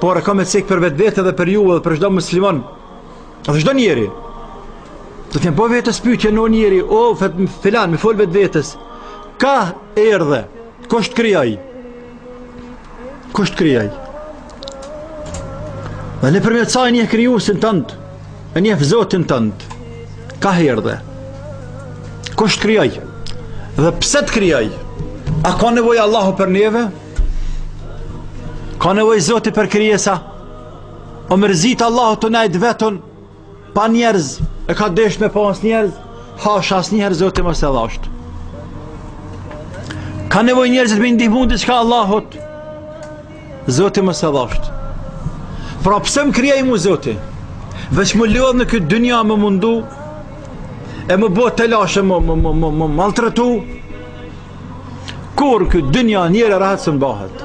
Por e kam me cek për vetvete dhe për ju dhe për çdo musliman Dhe çdo njeri Do t'ja bon vetes pytjen njeri O fët, filan me fol vetvetes Kah erdhe Kush t'krijoi Kush t'krijoi Dhe nëpërmjet saj e njeh krijusin tënd, e njeh Zotin tënd, kah erdhe. Kush të krijoi? Dhe pse të krijoi? A ka nevojë Allahu për neve? Ka nevojë Zoti për krijesa? U mërzit Allahu tu nejt vetun? Pa njerëz, e ka dasht me pas njerëz, hasha asnjëherë Zoti mos e dhashtë. Ka nevojë njerëzit me i ndihmu në diçka Allahut, Zoti mos e dhashtë. Pra pse më krijoi mu Zoti? Veç me lodh në këtë dynja me mundu e më bë telashe më më më më, më maltretu. Kur këtë dynja njeri rahat s'bahet.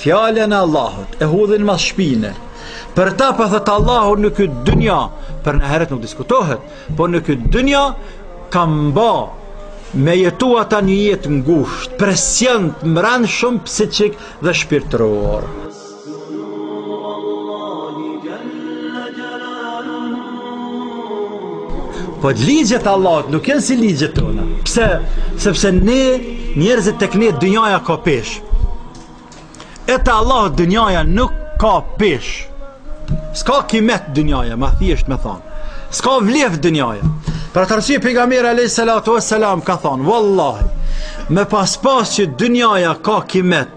Fjalën e Allahut, e hudhin mas shpine. Për ta po thotë Allahu në këtë dynja, për në ahiret nuk diskutohet, po në këtë dynja kam ba me jetu ata një jetë ngusht, presion të mrendshëm psikik dhe shpirtëror. Po ligjet e Allahut nuk janë si ligjet tona. Pse? Sepse ne njerëzit tek ne dynjaja ka peshë. E te Allahu dynjaja nuk ka peshë. S'ka kimet dynjaja, ma thjesht me thonë. S'ka vlef dynjaja. Për atë arsye pejgamberi alayhis salatu wassalam ka thonë, "Wallahi, me pas pas që dynjaja ka kimet,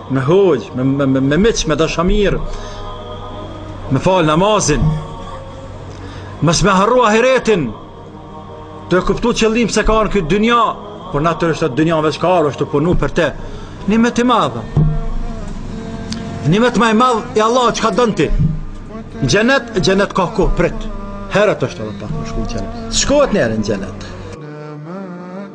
Me hoxhë, me me me, me miq, me dashamir. Me fal namazin. Mos me harru ahiretin. Me kuptu qëllim se ka në këtë dynja Por natyrisht dynja veç ka arë është tu punu për te Nimet i madh Nimeti ma i madh i Allahut që ka dhënë ti Xhenet, xhenet ka kohë prit Herët është edhe pak me shku n'xhenet Shkohet njëherë në xhenet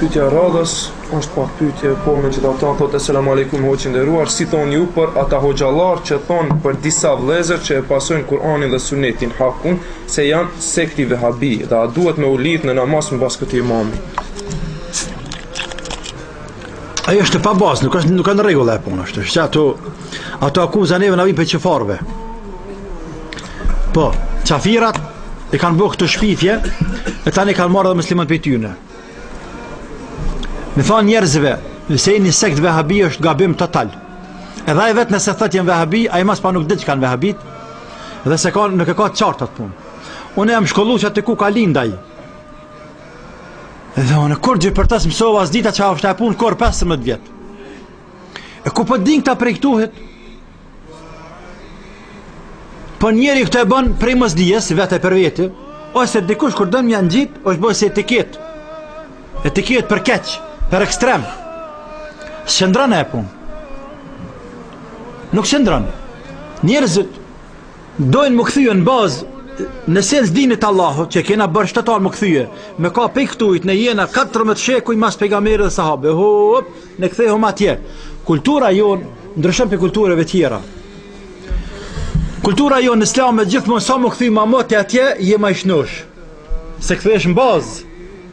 Pyetja e radhës është pak pyetje, por megjithatë thotë selam aleikum hoxhë i nderuar, si thoni ju për ata hoxhallar që thonë për disa vëllezër që e pasojnë Kur'anin dhe Sunetin hakun se janë sekti vehabi dhe a duhet me u lidh në namaz mbas këtij imami? Ajo është e pabazë, nuk është nuk ka rregull ajo punë është. Është, ato ato akuza neve na vijnë prej qafirëve. Po, qafirat e kanë bërë këtë shpifje e tani e kanë marrë edhe muslimanët prej tyne. Me u thanë njerëzve, nëse një sekt vehabi është gabim total. Edhe ai vetë nëse thotë jam vehabi, ai mas pa nuk di çka janë vehabit, dhe s'e ka, nuk e ka të qartë atë punë. Unë jam shkollu aty ku ka lind ai, Dhe unë kurrgjë për të s'mësova as s'dita çfarë është ajo punë për 15 vjet. E ku po din këta prej këtuhit? Po njeri këtë e bën prej mosdijes vetë për vete, ose dikush kur don me ia ngjit, është bërë si etiket. Etiket për keq, për ekstrem. S'qëndron ajo punë. Nuk qëndron. Njerëzit Dojnë me u kthy në bazë, në esencë dinit Allahut që kena me u bë fetar me u kthy me kapë pej këtuhit ne jena 14 shekuj mas pejgamberit dhe sahabëve hop, u kthehna atje kultura jonë ndryshon prej kulturave tjera kultura jonë islame gjithmonë sa me u kthy ma moti atje je ma i shnoshë se kthehesh në bazë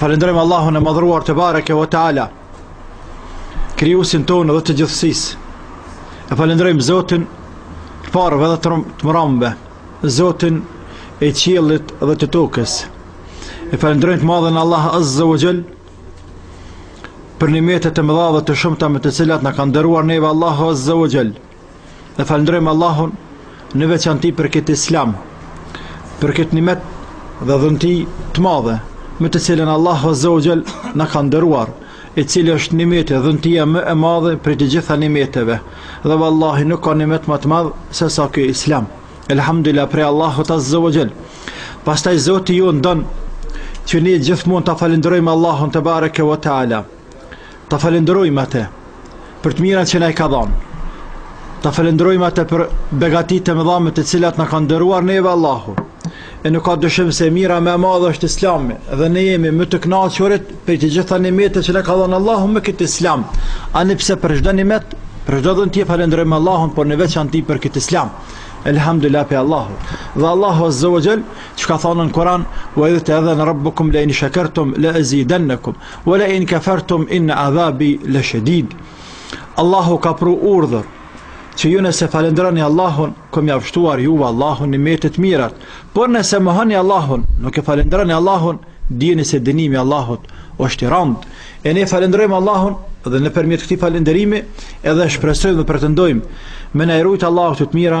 Falënderojmë Allahun e Madhëruar te bareke ve teala. Krijuesin tonë dhe të gjithësisë. E falënderojmë Zotin e të parëve dhe të mramëve, Zotin e qiellit dhe të tokës. E falënderojmë të madhin Allah Azza wa Jall për nimetet e mëdha dhe të shumta me të cilat na ka nderuar neve Allahu Azza wa Jall. E falëndrojmë Allahun në veçanti për këtë islam, për këtë nimet dhe dhunti të madhe, me të cilën Allahu Azza wa Jall na ka nderuar, e cila është nimeti dhe dhuntia më e madhe prej të gjitha nimeteve, dhe vallahi nuk ka nimet ma të madh sesa ky islam. Elhamdulillah prej Allahut Azza wa Jall. Pastaj Zoti ynë don që ne gjithmonë ta falëndrojmë Allahun tebareke ve teala. Ta falenderojmë atë për të mirat që na i ka dhënë. Ta falenderojmë atë për begatitë e mëdha me të cilat na ka nderuar neve Allahu. E nuk ka dyshim se mira më e madhe është Islami dhe ne jemi më të kënaqur prej të gjitha nimetet që na ka dhënë Allahu me këtë Islam. Ani pse për çdo nimet, për çdo dhunti e falenderojmë Allahun por në veçanti për këtë Islam. Elhamdulillah pej Allahut. Dhe Allahu Azza wa Jall çka thotë në Kur'an, "Wa idh ta'adhana rabbukum la in shakartum la azidannakum." Wala in kafartum inna azabi la shadid. Allahu ka pru urdhër që ju nëse falendroni Allahun, ka me jau shtuar juve Allahu nimetet, të mirat. Por nëse mohoni Allahun, nuk e falendroni Allahun, dijeni se dënimi i Allahut është i randë. E ne falendrojmë Allahun dhe nëpërmjet këtij falënderimi edhe shpresojmë dhe pretendojmë me na i rujt Allahu këto të mira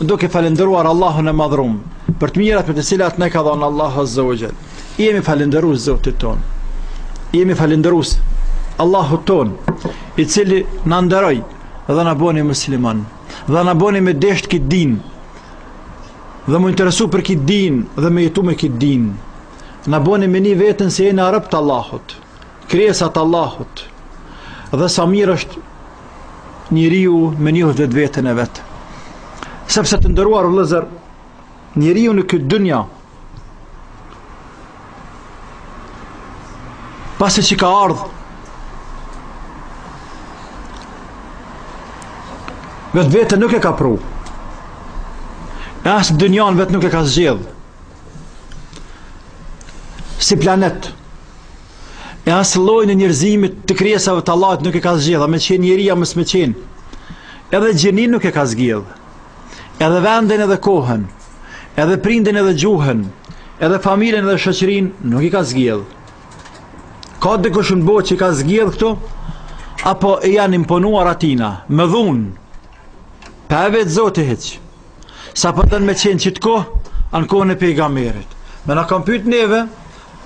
Duke falënderuar Allahun e Madhërum për të mirat me të cilat na ka dhënë Allahu Azza wa Jall. I jemi falënderuar Zotit tonë. I jemi falënderuar Allahut tonë, i cili na nderoi dhe na bëni muslimanë. Dhe na bëni me dashtë këtë din. Dhe me u interesu për këtë din dhe me jetu me këtë din. Na bëni me njoh veten se jemi robë të Allahut. Krijesa të Allahut. Dhe sa mirë është njeriu me njohë vetveten e vet. Sepse të nderuar vëllëzër, njeriu në këtë dynja, pasi që ka ardhë, vetveten nuk e ka pru, e as dynjan vetë nuk e ka zgjedhë, si planet, E as llojin e njerëzimit të krijesave të Allahut nuk e ka zgjedh, a me qenë njeri, a mos me qenë. Edhe gjininë nuk e ka zgjedhë. Edhe vendin edhe kohën, edhe prindin edhe gjuhën, edhe familjen edhe shoqërinë, nuk i ka zgjedhë. Ka dikush në botë që i ka zgjedhë këto, apo i janë imponuar atina, me dhunë, pa e vet Zoti hiç. A po don me qenë qët kohë, a në kohën e pejgamerit. Me na kanë pytë neve,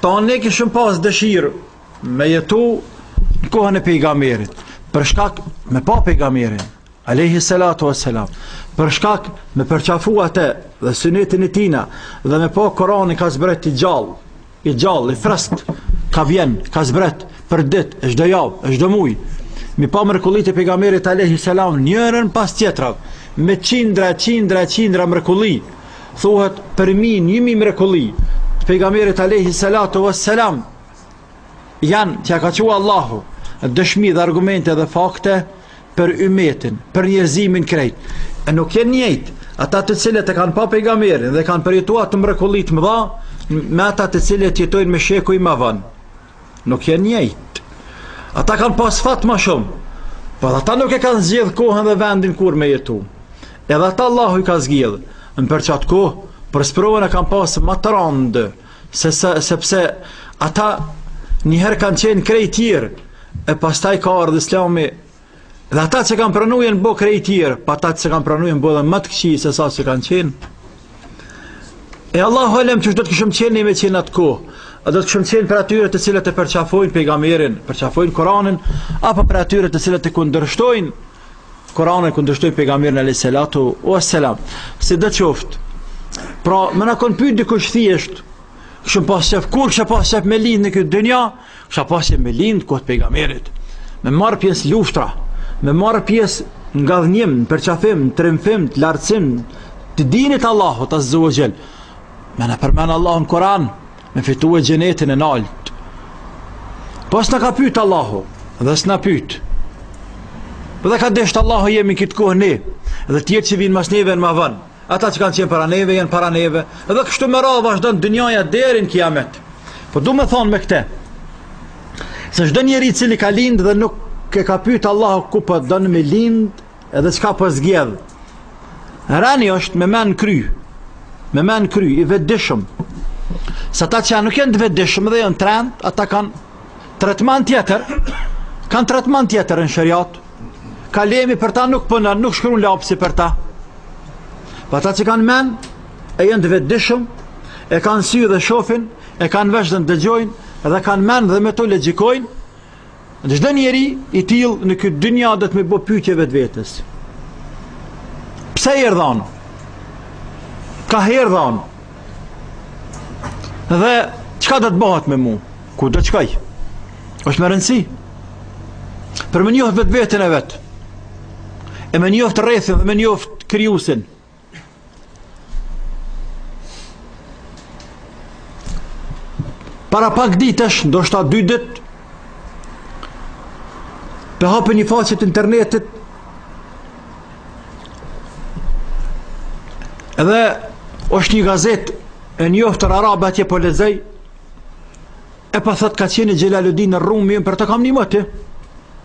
tanë ne kishim pas dëshirë me jetu në kohën e pejgamerit. Për shkak me pa pejgamerin, Alejhi salatu e selam, për shkak me përqafu atë dhe synetin e tina dhe me pa Kurani ka zbret i gjallë, I gjallë, i freskët, ka vjen, ka zbret, për dit, e çdo javë, e çdo muj, m'i pa mrekullitë e pegamerit Alejhi Selam, njërën pas tjetrës, me qindra e qindra e qindra mrekulli, thuhet përmbi një mijë mrekulli, të pegamerit Alejhi Salatu ve Selam, janë, që ia ka çu Allahu, dëshmi dhe argumente dhe fakte, për ymetin, për njerëzimin krejt. E nuk janë njëjtë ata të cilët e kanë pa pejgamerin dhe kanë përjetu ato mrekulli të mëdha me ata të cilët jetojnë me shekuj ma vonë. Nuk janë njëjtë. Ata kanë pas fat ma shumë. Por ata nuk e kanë zgjedh kohën dhe vendin kur me jetu. Edhe ata Allahu i ka zgjedh. Për qat kohë, po sprovën e kanë pas ma të randë. Se, se, sepse ata njëherë kanë qenë krejt tjerë, e pastaj ka ardhë islami, dhe ata që kanë pranu janë bo krejt tjerë, po ata që s'kanë pranu janë bo edhe më të këqij se sa që kanë qenë. E Allahu alem qysh do të kishim qenë ne me qenë atë kohë, a do të kishim qenë prej atyre të cilët e përqafojnë pejgamerin, përqafojnë Kuranin, apo prej atyre të cilët e kundërshtojnë, Kurani kundërshtojnë pejgamberin alayhis salatu wa salam. Si do qoftë. Pra, me na konë pyet dikush thjesht, ku kishe pas qef, kur kishe pas qef me lind në këtë dynja, kisha pas qef me lind n'kohë t' pejgamberit. Me marr pjesë n'luftra, me marr pjesë n'ngadhënjim, në përqafim, në triumfim, në lartësim të dinit t'Allahut azza wa jall. Me na përmend Allahu në Kuran, Me fitu xhenetin e nalt Po s'na ka pyt Allahu Dhe s'na pyt Po qe ka desht Allahu jemi në këtë kohë ne Dhe tjerë që vinë mas neve n'ma vonë Ata që kanë qenë para neve janë para neve Dhe kështu me radhë vazhdon dynjaja deri n'kiamet Po du me thonë me këte Se çdo njeri cili ka lind dhe nuk e ka pyt Allahu ku për po don me lind Edhe çka po zgjedh. Ama ni është me men n'kry. Me men n'kry i vetëdijshëm. Se ata që nuk janë të vetëdijshëm dhe janë trentë, ata kanë tretman tjetër. Kanë tretman tjetër në sheriat. Kalemi për ta nuk punon, nuk shkruan lapsi për ta. Po ata që kanë men, e janë të vetëdijshëm, e kanë sy dhe shofin, e kanë vesh dhe dëgjojnë, dhe kanë men dhe me to logjikojnë, Çdo njeri i tillë në këtë dynja dot me bo pyetje vetvetes. Pse erdha unë? Ka erdha unë? Dhe çka do të bahet me mu? Ku do të shkoj? Është me rëndësi për me njoft vetveten e vet. E me njoft rrethin dhe me njoft krijuesin. Para pak ditësh, ndoshta dy ditë, te hap një faqe të internetit edhe është një gazetë e njoftur arabe atje po lexoj e po thot ka qenë Xhelaluddin Rumi për të kam ni mëtë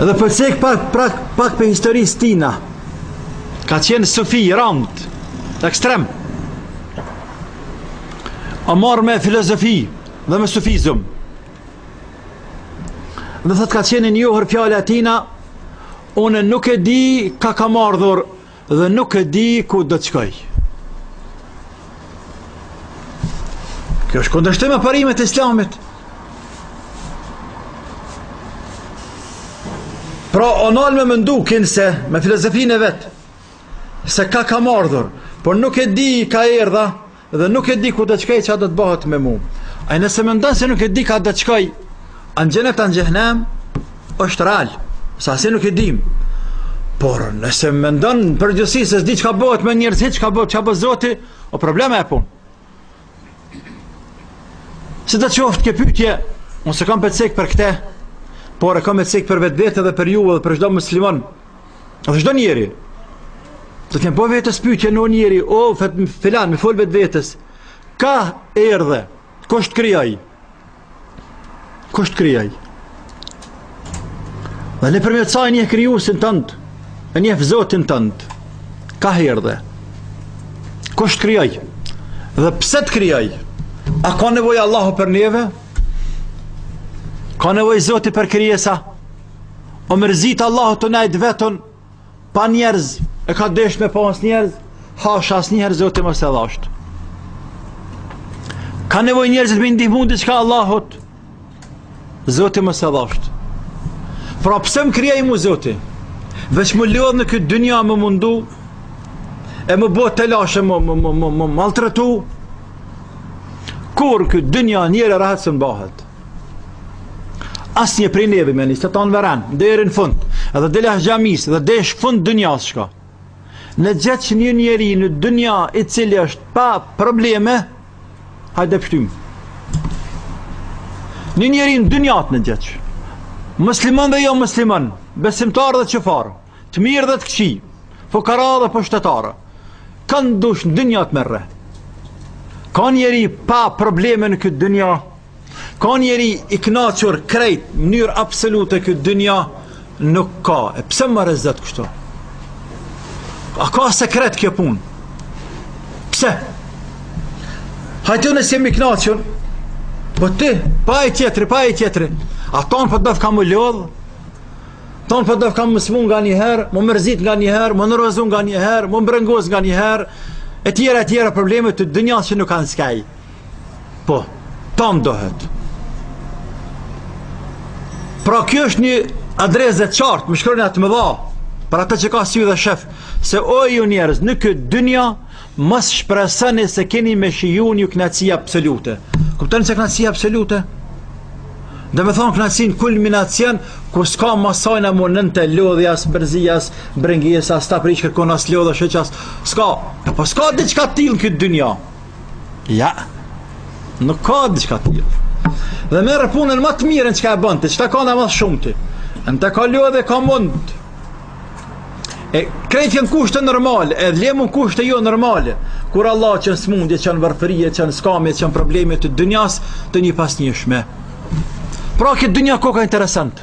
Edhe përcek pak, pak, pak prej historisë tina Ka qenë Sufi, rant, ekstrem O marrë me filozofi dhe me sufizëm Dhe thot ka qenë e njohur fjala e tina Unë nuk e di ka kam ardhur dhe nuk e di ku do të shkoj. Kjo është n'kundërshtim me parimet e Islamit. Pra, o nal me mëndu kinse, me filozofinë e vet, se ka kam ardhur, por nuk e di ka erdha, Dhe nuk e di ku të shkoj çka do të bëhet me mu. A nëse mendon se nuk e di ka do të shkoj, a në xhenet a në xhehnem, është real, sepse nuk e dim. Por nëse mendon në përgjithsi se s'di çka bëhet me njerëzit çka bëhet çka bëhet zoti, o probleme e punë. Se të qoftë ke pytje, unë s'e kam për cekë për këte, por e kam me cekë për vetvete dhe për ju dhe për çdo muslimon, Edhe çdo njeri? Do t'i bo vetes pytjen njeri, o, fet, filan, me folë vetvetes, ka erdhe, kush t'krijoi? Kush t'krijoi? Dhe le përmes saj njeh krijusin tënd, e njef Zotin tënd. Ka erdhe. Kush të krijoi? Dhe pse të krijoi? A ka nevojë Allahu për neve? Ka nevojë Zoti për krijesa? U mërzit Allahu të nejtë vetëm Pa njerëz E ka dasht me pas njerëz Hasha njerëz Zot mos e dhashtë Ka nevoj njerëzit me ndihmu në diçka Allahut Zot mos e dhashtë Pra pse më krijoi mu Zoti Veç me lodhë në këtë dynja me mundu E me bo telashe me, me, me, me, me maltretu Kur këtë dynja njeri rahat s'un bahet Asnjë prej neve, me një se tanë veren, deri n'fund, edhe dhe le xhamisë, dhe deri n'fund dynjasë shko. Më gjej një njeri në dynja i cili është pa probleme, hajde pështymë. Një njeri në dynja më gjej, muslimon dhe jo muslimon, besimtar dhe qafirë, të mirë dhe të këqi, fukara dhe pushtetarë, kanë dush në dynja merre. Ka njeri pa probleme në këtë dynja, Ka njeri i knaqur krejt në mënyrë absolute këtë dynja nuk ka. E pse më rrezet kështu? A ka sekret kjo punë? Pse? Hajde unë s'jam i knaqur. Po ti, po tjetri, po tjetri. A ton po dof kam lodh? Ton po dof kam m'u smu nganjëherë, m'u mërzit nganjëherë, m'u nervozu nganjëherë, m'u brengos nganjëherë. E tjera e tjera probleme të dynjas që nuk kanë skaj. Po, ton dohet. Pra kjo është një adresë e qartë, me shkronja të mëdha, për atë që ka sy dhe shef, se o ju njerëz, në këtë dynja mos shpresoni se keni me shiju një kënaqësi absolute. Kuptoni se kënaqësi absolute? Domethonë kënaqësi kulminacion Ku s'ka mas saj e mund nënte Lodhje as, mërzi as, brengje As ta prish kërkon as lodhë shëqas S'ka, e po s'ka diçka t'ill në këtë dynja Ja, nuk ka diçka tjetër. Dhe merr punën më të mirën çka e bën ti, çka ta ka ana më shumë ti. Në të ka lodhje dhe ka mund E krejt janë kushte normale, e lëre më n' kushte jo normale. Kur Allahu çon smundje, çon varfëri, çon skamje, çon probleme të dynjas, të njëpasnjëshme. Pra kjo dynja koka interesant.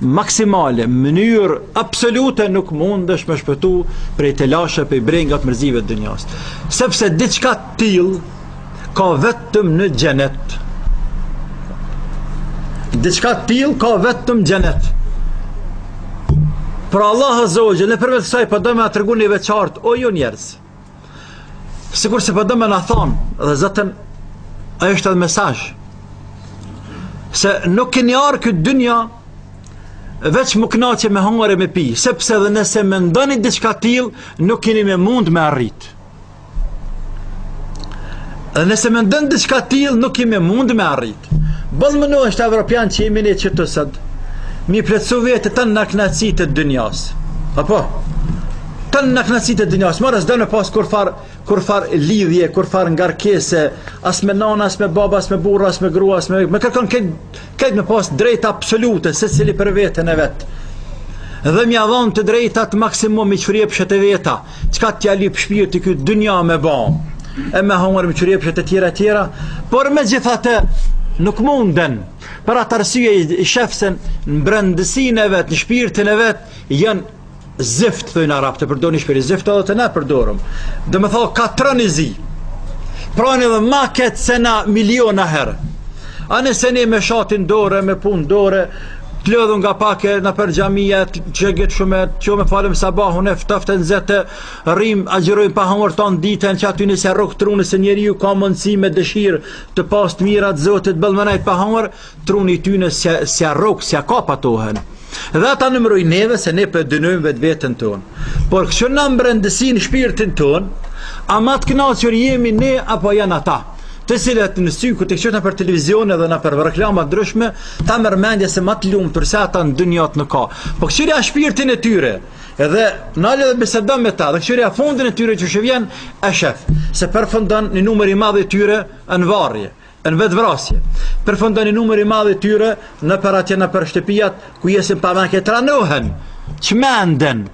maksimale, mënyrë absolute nuk mundesh me shpëtu prej telashe prej brengave mërzive të dynjas. Sepse diçka tillë ka vetëm në xhenet. Diçka tillë ka vetëm xhenet. Pra Allah azze ve xhel, nëpërmjet kësaj, po do me na tregu neve qartë, o ju njerëz, Sikurse po do me na thonë dhe zaten, ai është edhe mesazhi, se nuk keni ardh n'këtë dynja veç m'u knaq e me hongër e me pi, sepse edhe nëse mendoni diçka tillë, nuk keni me mund me arrit. Edhe nëse mendoni diçka tillë, nuk keni me mund me arrit. Bëllë më në është evropian që jemi ne që të sëtë. Me i plotsu vetes tana knaqsitë e dynjas. Apo? Tana knaqsitë e dynjas. Mërë s'dun me pas kurrfarë kurrfarë lidhje, kurrfarë ngarkese, as me nana, as me baba, as me burra, as me grua, as me... Me kërkan këtë kët me pas të drejta absolute, secili për veten e vet. Dhe me ja dhonë të drejtat maksimum me i shfry epshet e veta. Çka t'ja lyp shpirti n'këtë dynja me ba E me hongër me shfry epshet e tjera tjera Por megjithatë nuk munden Për atë arsye i sheh se Në brendësinë e vet, në shpirtin e vet Janë zift, thojnë arabët E përdorin ni shprehje zift edhe te ne e përdorim Domethanë katran i zi Pra ndihen ma keq se na miliona herë Ani se ne me shatin n'dorë, me punë dore T'lodhun nga pak e nëpër xhamia që gjetë shume çohemi falim sabahu në ftoft e n'nxehtë rrim agjërojmë pa hangër ton ditën që atyne s'e rrok truni se njeriu ka mundësi me dëshirë tu pas të mirat e Zotit boll me nejt pa hangër truni i tyne s'e, s'e rrok s'e kapton edhe ata na mjerojnë neve se ne po e dënojmë vetveten ton por kshyr në mbrendësi n' shpirtin ton a ma të kënaqur jemi ne apo janë ata të cilët në sy kur t'i qitin nëpër televizion edhe nëpër reklama të ndryshme, ta merr mendja se më të lumtur se ata në dynja nuk ka. Po kshyrja shpirtin e tyre, edhe nalu dhe bisedo me ta, dhe kshyrja fundin e tyre qysh u vjen, e shef, se përfundon një numër i madh i tyre në varje, në vetëvrasje. Përfundon një numër i madh i tyre nëpër atje nëpër shtëpijat, ku jesin pa men, ku tranohen, çmenden,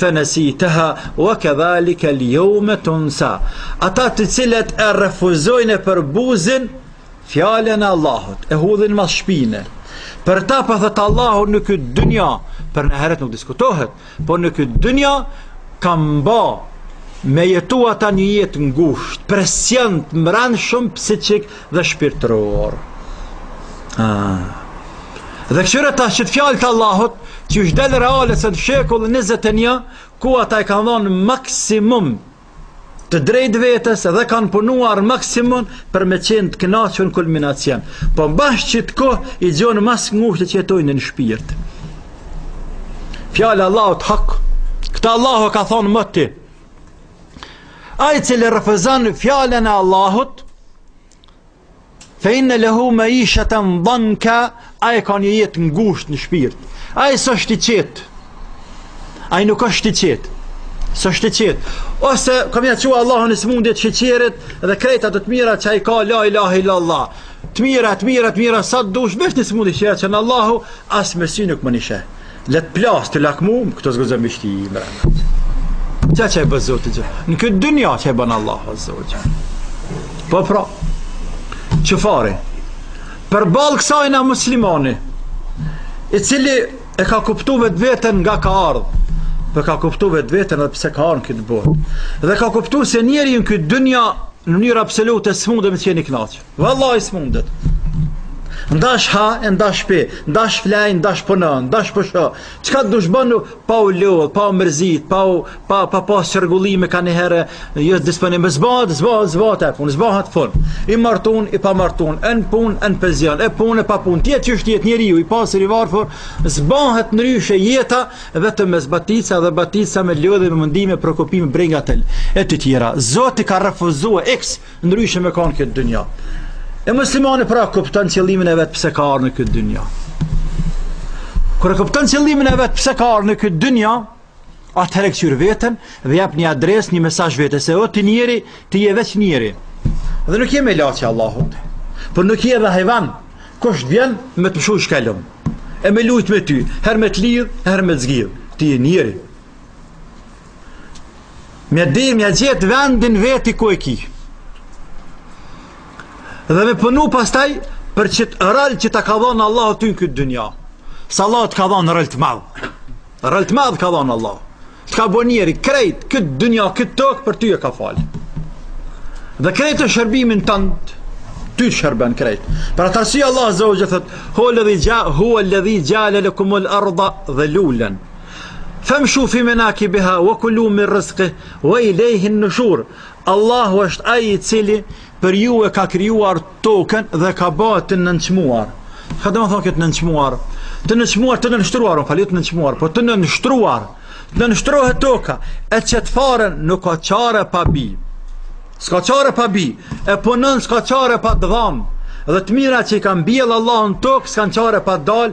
Fenasitaha wa kadhalika al-yawma tunsa. Ata të cilët e refuzojnë e përbuzin fjalën e Allahut, e hudhin mas shpine. Për ta po thotë Allahu në këtë dynja, për n'ahiret nuk diskutohet, por në këtë dynja kam ba me jetu ata një jetë ngushtë, presion të mrendshëm psikik, dhe shpirtëror. Ah. Dhe këqyre tash qëto fjalë të Allahut, qysh del reale se në shekullin 21, ku ata i kanë dhonë maksimum të drejta vetes dhe kanë punuar maksimum për me qenë të knaqun kulminacion. Po bash qët kohë i gjon ma së ngushti që jetojnë në shpirt. Fjala e Allahut hak, këta Allahu ka thonë më ti, Ai i cili refuzon fjalën e Allahut, Fe inne lehu meisheten danka, ai e ka një jetë ngusht në shpirt. Ai s'është i qetë. Ai nuk është i qetë. S'është i qetë. Ose, ka me ja çu Allahu një smundje t'sheqerit, dhe krejt ato të mira që ai i ka la ilahi la Allah. Të mira, të mira, të mira, sa të dush, veç një smundje t'sheqerit e çon Allahu, as me sy nuk mun i sheh. Le të plas tu lakmu, këto s'guxon me i shti mrena. Qa që e bëzë zotë që? Në këtë dynja që e bënë Allah, zotë që. Po pra, çfarë, përballë kësaj në muslimani, i cili e ka kuptu vetveten nga ka ardhë, dhe ka kuptu vetveten dhe pse ka ardhë në këtë botë, dhe ka kuptu se njeri në këtë dynja në mënyrë absolute s'mund me qenë i knaqun. Vëllaj s'mundet. Ndash ha, e ndash pi, ndash flej, ndash puno, ndash pusho. Çka të dush bën, pa u lodhë, pa u mërzit, pa, u, pa, pa pas çrregullime kanjëherë, jo disponim, s'bahet, s'bahet, s'bahet e punë, s'bahet atë punë. I martun, i pa martun, e në punë, e në penzion, e punë, e pa punë. T'jetë qysh t'jetë njeriu, i pasur, i varfër, s'bahet ndryshe jeta, vetëm me zbatica dhe batica me lodhje, me mundime, preokupime, brenga të, e të tjera. Zoti ka refuzua, eks, Ndryshe me kanë këtë dynja. E muslimani pra kupton qëllimin e vet pse ka ardhur në këtë dynja. Kur e kupton qëllimin e vet pse ka ardhur në këtë dynja, atëherë e këqyr veten dhe jep një adresë, një mesazh vetes, se o ti njeri, ti je veç njeri. Dhe nuk je melaqe e Allahut, por nuk je edhe hajvan, kush të vjen me të mshu shkelm, e me lujt me ty, herë me të lidh, herë me të zgjidh, ti je njeri. Me di, me gjetë vendin veti ku e ki. Dhe me punu pastaj, për qët rol që të ka dhonë Allahu ty në këtë dynja. Se Allahu të ka dhonë rol të madh. Rol të madh ka dhonë Allahu. Të ka bo njeri, krejt, këtë dynja, këtë tokë, për ty e ka falë. Dhe krejt në shërbimin tënd, ty shërben krejt. Për atë arsye Allahu azze ue xhel thotë, huvel-ledhi xheale, huvel-ledhi xheale lekumul erda dhelulen. Femshu fi menakibiha wa kulu min rizqihi wa ilayhi an-nushur. Allahu është ai i cili për ju e ka krijuar tokën dhe e ka ba të nënçmuar. Çka do të thotë këtu nënçmuar? Të nënçmuar, të nënshtruar, më falni nënçmuar, po të nënshtruar. Të nënshtrohet toka, e qet farën nuk ka çare pa bi. S'ka çare pa bi, e punon s'ka çare pa dhan. Dhe të mira që i ka mbjell Allahu në tokë, s'kan çare pa dal,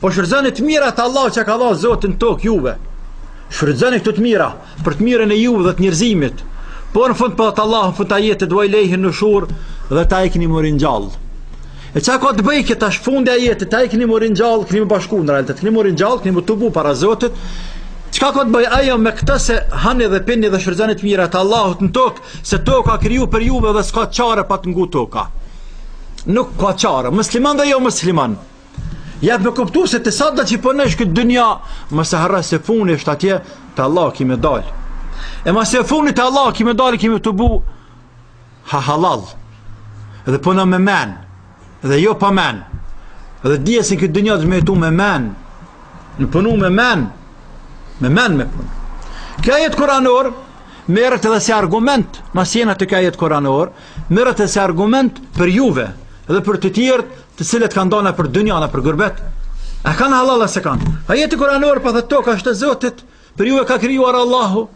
Po shfrytëzoni të mirat të Allahut që ka dhënë Zoti në tokë juve. Shfrytëzoni këto të mira për të mirën e juve dhe të njerëzimit. Po në fund po te Allahu, fundi i ajetit: wa ilayhi an-nushur, dhe te Ai keni me u ringjall. E çka ka të bëjë qe tash fundi i ajetit, te Ai keni me u ringjall, keni me u bashku në realitet, keni me u ringjall, keni me u tubu para Zotit. Çka ka të bëjë ajo me këtë se hani dhe pini dhe shfrytëzoni të mirat të Allahut në tokë, se toka u kriju për juve dhe s'ka çare pa të ngu toka. Nuk ka çare, musliman dhe jo musliman. Jep me kuptu se ti sado që punon n'këtë dynja, mos e harro se funi është atje, te Allahu ki me dal. E mbasi funi te Allahu ki me dal, ki me u tubu, ha halal, dhe puno po me men, dhe jo pa men, dhe dije se n'këtë dynja don me jetu me men, me punu me men, me men me punu. Ky ajet kuranor, merret edhe si argument, masi jena te ky ajet kuranor, merret edhe si argument për juve, dhe për të tjerët, të cilët kanë dalë për dynjan e për gurbet, a e kanë halal a s'e kanë? Ajeti kuranor po thotë toka është e Zotit, për ju e ka krijuar Allahu.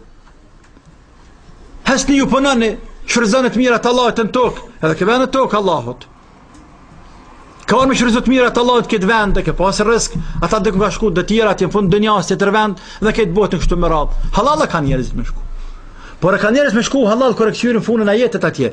Hecni ju punoni, shfryzoni të mirat e Allahut në tokë, edhe ky ven tokë e Allahut. S'ka orë me shfryzu të mirat e Allahut n'këtë vend, ke pas rrezik, ata do të kush shku të tjera atje në fund dynjas tjetër vend n'këtë botë kështu me radhë. Halal e kanë njerëzit me shku. Por e kanë njerëz me shku halal kur e kqyrin në fundin e jetës atje.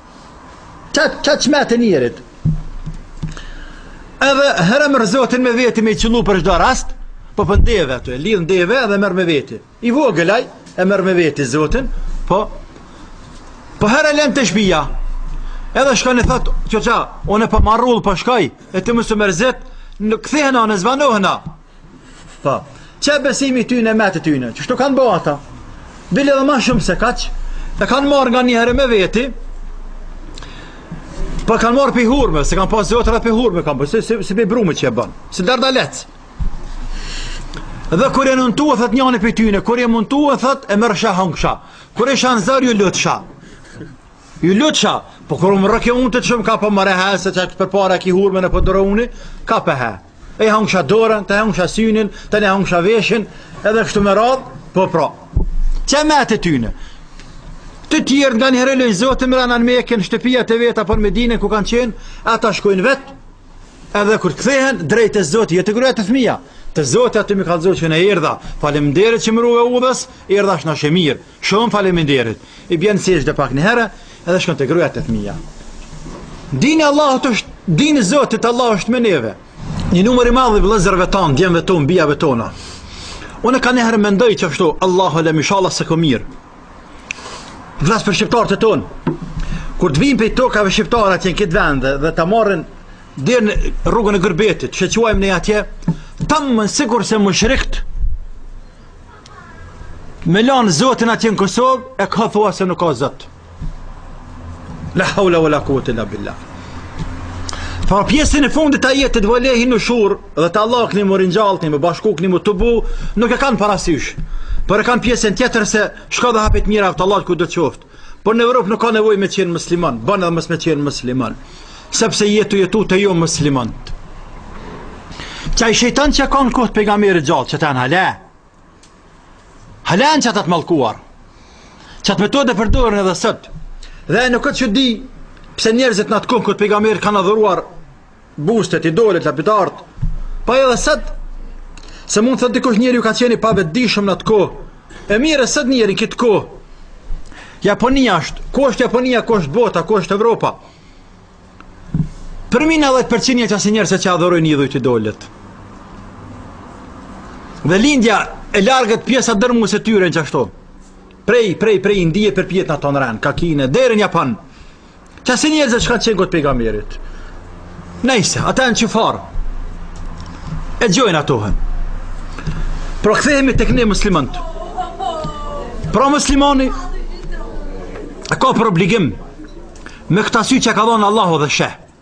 Qe, qe qy met njeri Edhe herë e merr zotin me veti me i qëllu për çdo rast Po për deve atë e lidh n'deve edhe e merr me veti I vogël ai e merr me veti zotin Po Po herë e len te shpia Edhe shkon e thot Qe qe Unë po e marr udhën, po shkoj E ti mos u mërzit Unë kthehna, nuk vonohna Po. Qe besimi i tyne, mentë e tyne. Qështo kanë bo ata. Bile edhe më shumë se kaç. E kanë marrë nga një herë me veti. Po kanë marrë pi hurme, se kanë pas zotra pi hurme kanë bërë, si, si, pi brumi që e bënë, si dardalec. Dhe kur u untu, thot njani pi tyne, kur u untu, thot, e merrsha e hangsha, kur isha n'zor iu lutsha. Ju luqa, po kur më rëke unë të qëmë ka po më rehe, se që përpara ki hurme në pëndërë po unë, ka për he. E hangësha dorën, të hangësha synin, t'ia hangësha veshin, edhe kështu me radhë, po pra. Që me atë tyne? Të tjerë nga njëre lejnë zotë më ranë në Mekën, shtëpia të vet, apo në Medine ku kanë qenë, ata shkojnë vetë, edhe kur kthehen drejt te Zoti, jo te gruaja te fëmija. Te Zoti aty më ka thënë qe unë erdha, faleminderit që më ruve udhës, erdha shnosh e mirë. Shumë faleminderit. I bjen sexhde pak njëherë, edhe shkon te gruaja te fëmija. Dini Allahut është, dini Zotit Allahu është me neve. Një numër i madh i vëllezërve tan, djemve tanë, bijave tona. Unë kanjëherë mendoj që ashtu, Allahu alem, ishalla s'e kam mirë. Flas për shqiptarët tonë. Kur të vinë prej tokave shqiptare atje në këtë vend dhe ta marrin derën e rrugën e gurbetit, që quajmë ne atje, tamam sikurse mushrikt E lanë Zotin atje në Kosovë, e këtu thua se nuk ka Zot. La haula wa la kuvete ila billah. Pra pjesën e fundit ajetit ve ilejhi nushur, dhe te Allahu keni m'u ringjallë, keni m'u bashku, keni m'u tubu, nuk e kanë parasysh. Por e kanë pjesën tjetër se shka dhe hapat mirë, te Allahu kudo qoftë. Po në Evropë nuk ka nevojë me qenë musliman, bën edhe mos me qenë musliman. Sepse je tu jetu te jomusliman. Qaj shejtan që u kanë kohë t'pejgamberit gjallë qetash hala. Hala jan qata të mallkuar. Qat metodë përdoren edhe sot. Dhe nuk ka çudi pse njerëzit në atë kohë të pejgamberit kanë adhuruar Bustet, idolet, lapidart. Po edhe sot, se mund të thotë dikush njeriu ka qenë i pavetëdijshëm në atë kohë. E mirë sot njeri kit kohë. Japonia është, ku është Japonia, ku është bota, ku është Evropa. Përmbi nëntëdhjetë përqind janë qasi njerëz që adhorojnë idhujt, idolet. Dhe lindja e largët pjesa dërmuese e tyre janë qashtu. Prej, prej, prej, Indie përpjetë në tonë rënë, ka Kine, deri në Japoni. Qasi njerëz që ka qenë kohë t'pejgamberit? Nejse, ata janë qëfarë. E gjojnë atëherë. Pra kthehemi tek ne muslimant. Pra muslimani, e ka për obligim, me këta sy që ia ka dhonë Allahu të sheh.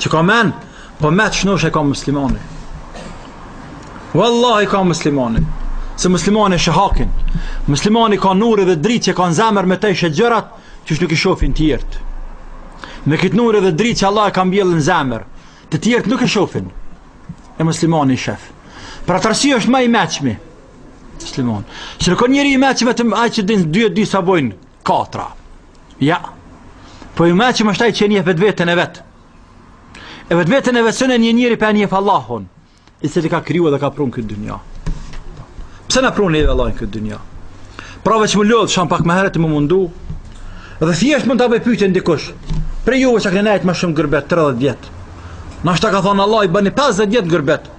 Që ka men, po men të shnosh e ka muslimani. Wallahi ka muslimani. Se muslimani sheh hakin. Muslimani ka nur dhe dritë që ka në zemër me të i sheh gjërat që sheh nuk i shofin tjert. Me këtë nur dhe dritë që Allahu e ka mbjellë në zemër, të tjert nuk i shofin. E muslimani i shef. Për atë arsye është ma i meqmi. Muslimani. Se nuk a njeri i meqëm vetëm aj që din dy e dy sa bojnë Katra. Ja. Po ju me që më shtaj që e njef vetveten e vet. E vetveten e vet e njef njeri kur njef Allahun. I cili të ka kriju edhe ka pru në këtë dynja. Pse në prunë edhe Allah në këtë dynja? Pra veç me u lodhë shumë pak më herët me u mundu. Dhe thjesht mund të abej pyjtë ndikush. Prej juve që keni nejtë më shumë gurbet 30 vjet. Ndoshta ta ka thonë Allah i bëni 50 vjet gurbet.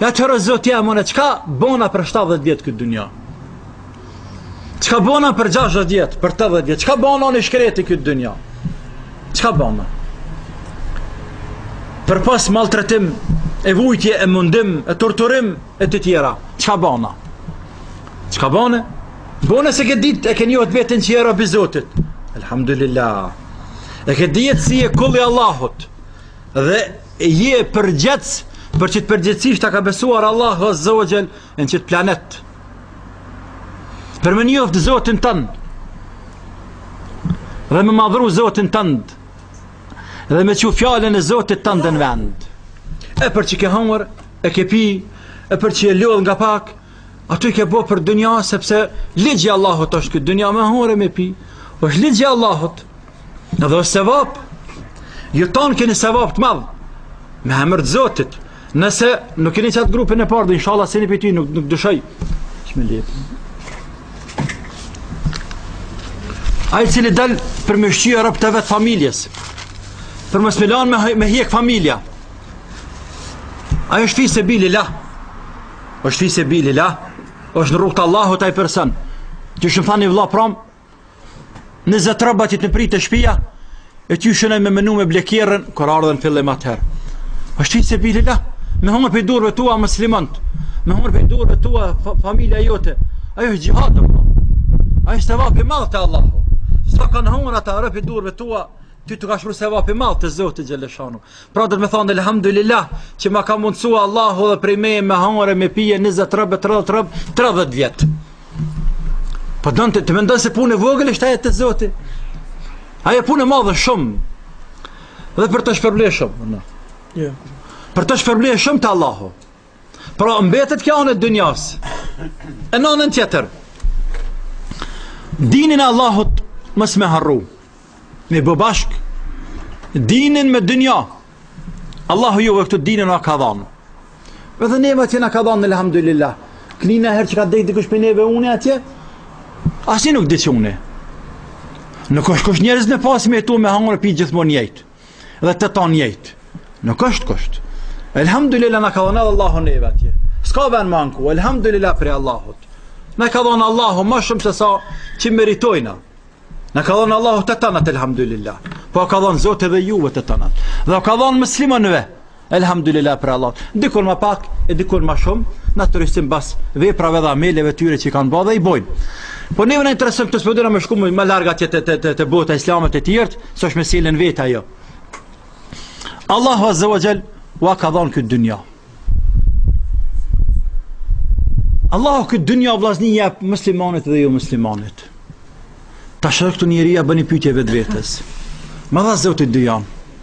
Ja të rëzë zotë jam unë, çka bona për 70 vjet në këtë dynja? Çka bona për 60 vjet, për 80 vjet? Çka bona në shkreti në këtë dynja? Çka bona? Përpos maltretim, e vujtje, e mundim, e torturim, e të tjera. Çka bona? Çka bone? Bone se këtë ditë e ke njoftë vetveten që je rob i Zotit. Elhamdulillah. E këtë ditë si je kull i Allahut. Dhe Je përgjegjës për qët përgjegjësi që ta ka besuar Allahu azze ve xhel në qët planet. Për me njoftë Zotin tënd dhe me madhru Zotin tënd dhe me çu fjalën e Zotit tënd në vend. E për çka ke hangër, e ke pi, e për çka je lodhë nga pak, Ato i ke bo për dynja, sepse ligji i Allahut është në këtë dynja me hongër e me pi, është ligji i Allahut, edhe është sevap, ju tonë keni sevap të madh, me emër të Zotit, nëse nuk jeni n'qat grupin e parë, dhe inshallah asnjë për ty nuk, nuk dyshoj, që me letë. Ai i cili del për me ushqy robt e vet familjes, për mos me lan me, me hjek familja, ajo është fi sebililah, është fi sebililah, është në rrugë të Allahut ai person. Qysh më tha ni vëlla prom, njëzet rob që të pritë te shpia, e qysh unë me menu me ble kerrin, kur ardhe në fillim atëherë. është fi sebililah, me hongër prej durve tua muslimant, me hongër prej durve tua familja jote, ajo është xhihad, ajo është sevap i madh te Allahu, sa kanë hongër ata rob prej durve tua, ty të ka shkru sevap i madh te Zoti xhele shanuhu, Pra duhet me thonë elhamdulillah që ma ka mundësu Allahu dhe prej meje me hangër e me pi, 20 rob, 30 rob, 30 vjet. Po do të të mendon se punë e vogël është ajo te Zoti. Ajo punë e madhe shumë. Dhe për të shpërblyer shumë. Jo. Për të shpërblyer shumë te Allahu. Pra mbetet kjo anë e dynjas. E në anën tjetër. Dinin e Allahut mos me harru. Me bë bashkë dinin me dynja. Allahu juve këtu dinin na ka dhënë. Edhe neve na ka dhënë alhamdulillah. Klina herë që ka dhënë dikush për neve unë atje. Asni nuk di që unë. Në kush kush njerëz në pas me tu me hangur pi gjithmonë njëjtë. dhe të tanë njëjtë. Nuk është kështu. Elhamdulillah na ka dhënë edhe Allahu neve atje. S'ka venë mangu, elhamdulillah prej Allahut. Na ka dhënë Allahu më shumë se sa që meritojna. Na ka dhënë Allahu të tanat, elhamdulillah. Po ka dhënë Zoti edhe juve të tanat. Dhe ka dhënë muslimanëve. Elhamdulillah për Allah. Dikujt më pak e dikujt më shumë, natyrisht simbas veprave dhe ameleve tyre që kanë bërë dhe i bojnë. Po neve na intereson këtu, s'po dona me shku më larg atje te te te, te bota islame të tjerë, se është mesele n'vete ajo. Allahu azza wa jall ua ka dhon këtë dynja. Allahu këtë dynja vllazni ja jep muslimanit dhe jo muslimanit. Tash këtu njeri ia bën një pytje vetvetes. Ma dha Zoti dynjanë.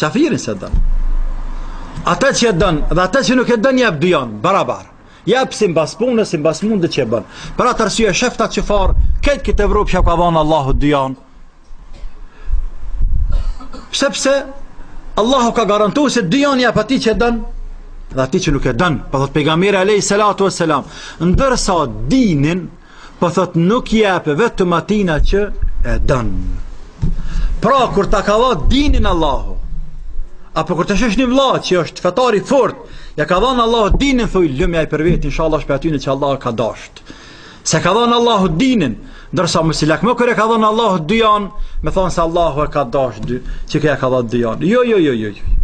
Qafirin s'e don. Ata që e don, dhe ata që nuk e don, jep dynjanë, barabar. Jep simbas punës, simbas mundit që e bën. Për atë arsye, shef ti qafirët, këtë këtë Evropë që ka dhonë Allahu dynjanë. Sepse, Allahu ka garantu se dynjanë jep ati që e don, dhe ati që nuk e don. Por po thotë pejgamberi, alejhi salatu ve selam. Ndërsa dinin, Po thot nuk jep vetëm atina që e don. Pra kur ta ka dhanë dinin Allahu, apo kur të shesh një vla që është fetar i fort, ja ka dhënë Allahu dinin thuj lum ai për vete inshallah është prej atyne që Allahu ka dashur. Se ka dhënë Allahu dinin, ndërsa mos i lakmo kur e ka dhënë Allahu dynjanë, me thonë se Allahu e ka dashur dy, që kë ja ka dhënë dynjanë. Jo, jo, jo, jo. jo.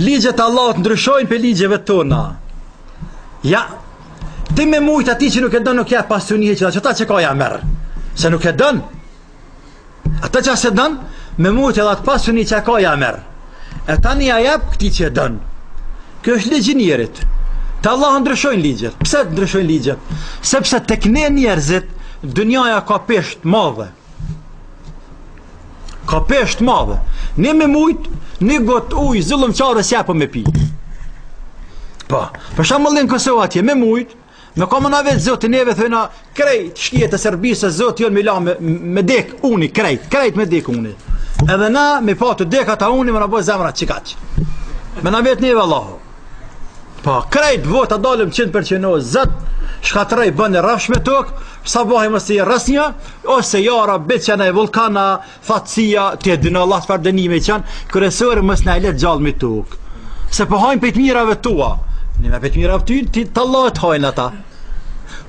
Ligjet e Allahut ndryshojnë prej ligjeve tona. Ja, Ti me mujt ati që nuk e don nuk jep pasuni hiç edhe qata që ka ja merr. Se nuk e don. Ata që s'e don, me mujt edhe atë pasuni që ka ja merr. E tani ja jep këti që e don. Kjo është ligji i njerit. Te Allahu ndryshojnë ligjet. Pse ndryshojnë ligjet? Sepse tek ne njerëzit, dynjaja ka peshë t'madhe. Ka peshë të madhe. Ne me mujt, një got ujë, zullumqarit s'e japim me pi. Po, për shembull në Kosovë atje me mujt, me kon me na vet zoti neve thona krejt shkiet e Serbisë zoti jon me i lan, me dek uni krejt, krejt me dek uni. Edhe na me pa tu dek ata uni me na u bo zemra qikaq. Me na vet neve Allahu. Po, krejt votat dalin 100% o zot. Shkatrroj bëni rrafsh me tok, sa bëhej mos i rras një, ose ja Rabbi çoni vullkana, fatkeqësia ti e din Allah çfarë dënimi kanë, kryesore mos na le gjallë mi tok. Se po hajn prej t'mirave tua. Ne me prej t'mirave ty ti të Allahut hajn ata.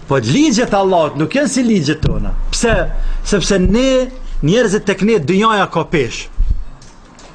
Po ligjet e Allahut nuk janë si ligjet tona. Pse? Sepse ne njerëzit tek ne dynjaja ka peshë.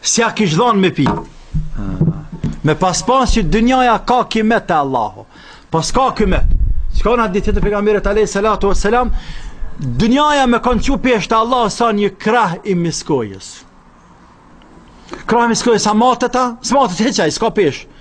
S'ja kish dhanë me pi Me pas pas që dynjaja ka kimet te Allahu S'pas ka kimet Që ka në hadithet e pejgamberit Alejhi Salatu ve Selam Dynjaja me kanë që peshon te Allahu Sa një krah i miskojës Krahi i miskojës A matet a S'matet hiç ai, s'ka peshë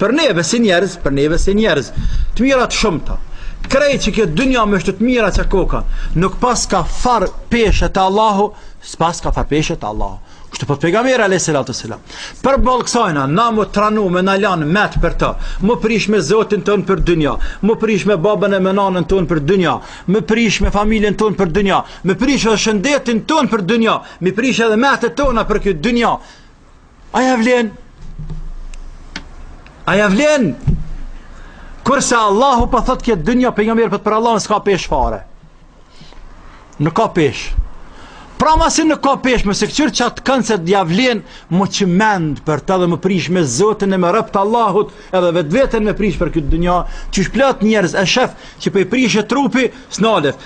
Për neve si njerëz, për neve si njerëz, të mira të shumta. Krejt qikjo dynja me gjithë të mira që koka, nuk pas ka farë peshe te Allahu, s'pas ka farë peshe te Allahu. Kështu po thotë pejgamberi, alejhi salatu selam. Përballë kësajna, na me u tranu me na lanë mentë për të, me u prish me zotin tonë për dynja, me u prish me babën e me nanën tonë për dynja, me u prish me familjen tonë për dynja, me prish edhe shëndetin tonë për dynja, me prish edhe mentë tona për këtë dynja, A ja vlen? A ja vlen? Kërse Allahu po thotë këtë dynja pejgamberi po thotë për Allahun s'ka peshë fare. Nuk ka peshë. Pra masi nuk ka peshë, mos e kqyr qatë kanë se t'ja vlen m'u çmend për të dhe me u prish me zotin e me robët e Allahut edhe vetveten me prish për këtë dynja, qysh plot njerëz e shef që po i prishet trupi, s'nalet.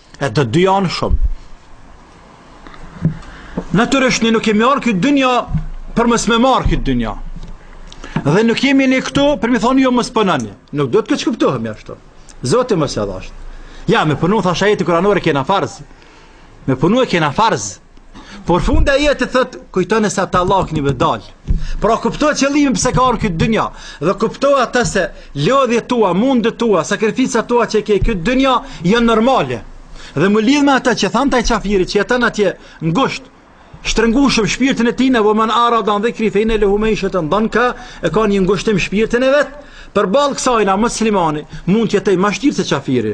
e ti dynjanë shumë Natyrisht ne nuk kemi ardhur n'këtë dynja për mos me marrë këtë dynja. Dhe nuk jemi ne këtu për me thënë jo mos punoni. Nuk do të keqkuptohem ashtu. Zoti mos e dhashtë. Ja, me punu thashë ajeti kuranor e kena farz. Me punu e kena farz. Por në fund ajetit thotë kujtoni se te Allahu keni me dalë. Pra kuptoje qëllimin pse ke ardhur n'këtë dynja dhe kuptoje atë se lodhjet tua, mundet tua, sakrificat tua që ke n'këtë dynja janë normale. Dhe m'u lidh me atë që thamë te ai qafiri që jeton atje ngushtë, shtrëngushëm shpirtin e tij në ve men arada an dhikri fe inne lehu meisheten danka e ka një ngushtim shpirtin e vet përballë kësajna muslimani mund të jetë ma shtirë se qafiri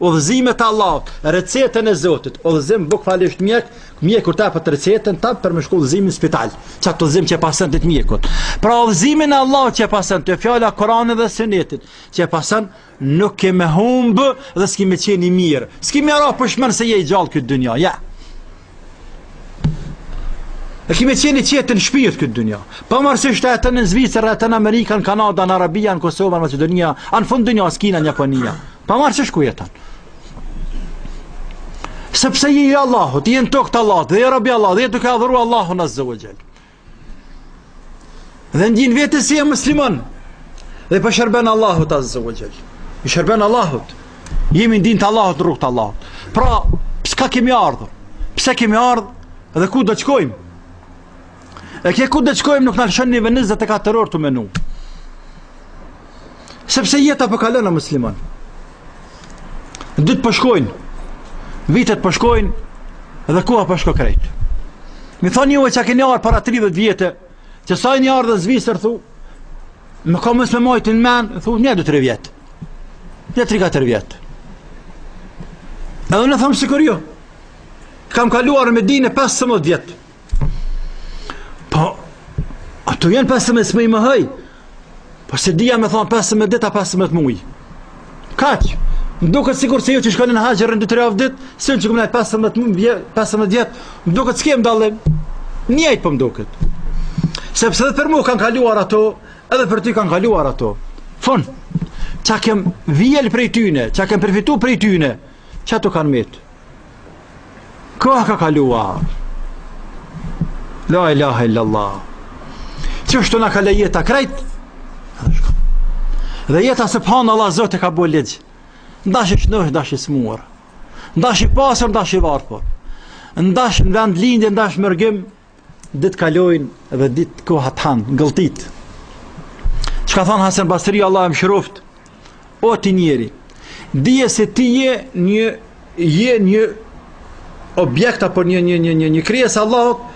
Udhëzimet e Allahut, recetën e Zotit, udhëzim bukvalisht mjek, mjeku ta jep recetën ta jep me shku udhëzimin në spital, qat udhëzim që e pason ti të mjekut. Pra udhëzimin e Allahut që e pason ti fjala Kur'anit dhe Sunetit, që e pason nuk ke me humb dhe s'ke me qenë i mjerë. S'ke me ra pishman se je i gjallë n'këtë dynjë, ja. E ki me qenë i qetë në shpirt n'këtë dynja. Pavarësisht jeton në Zvicër, jeton në Amerikë, në Kanada, në Arabia, në Kosovë, në Macedonia, a në fund dynja, në Kina, në Japonia. Pavarësisht ku jeton. Sepse je i Allahut, je në tokë të Allahut, dhe je rob i Allahut, dhe je duke adhuru Allahun azze ve xhel. dhe ndjen veten si je musliman dhe po i shërben Allahut azze ve xhel i shërben Allahut jemi n'din të Allahut n'rrugë të Allahut pra prej ka kemi ardhë pse kemi ardhë dhe ku do të shkojmë e kjo ku do të shkojmë nuk nashë një vend izë dhe të ka të rorë të menu Sepse jeta po kalon, o musliman. Ditët po shkojnë. Vitet po shkojnë dhe koha po shko krejt. Mi thoni ju që keni ardhur para 30 vjetë, që sa ke ardhë në Zvicër, thuj, më ka mos me majtë në men, thuj, një dhe tre vjetë. Një tri katër vjetë. Edhe m'tha sikur jo. Kanë kaluar menjëherë 15 vjetë. Po, ato janë 15 muj menjëherë, po se dija me thanë 15 dit a 15 muj. Kaq, më duket sikur se ju që shkoni në haxh rrini dy tre javë dit, se ne që kemi nejt 15 muj, 15 vjet, më duket s'kemi dallim, njajtë po më duket. Sepse dhe për mu kanë kaluar ato, edhe për ty kanë kaluar ato. Fol, çka kem vjel prej tyne, çka kem përfitu prej tyne, çka të kanë mbetë. Koha ka kaluar. La ilaha illallah. Kështu na kalon jeta krejt. Dhe jeta subhanallah Zoti e ka bo ligj. Ndash i shnosh, ndash i smurë. Ndash i pasur, ndash i varfër. Ndash në vendlindje, ndash n'mërgim, Ditët kalojnë dhe ditët koha të han, të gëlltit. Çka ka thanë Hasan Basri, Allahu e mëshiroftë, o ti njeri, dije se ti je një, je një objekt apo një, një, një, një, një krijesë e Allahut,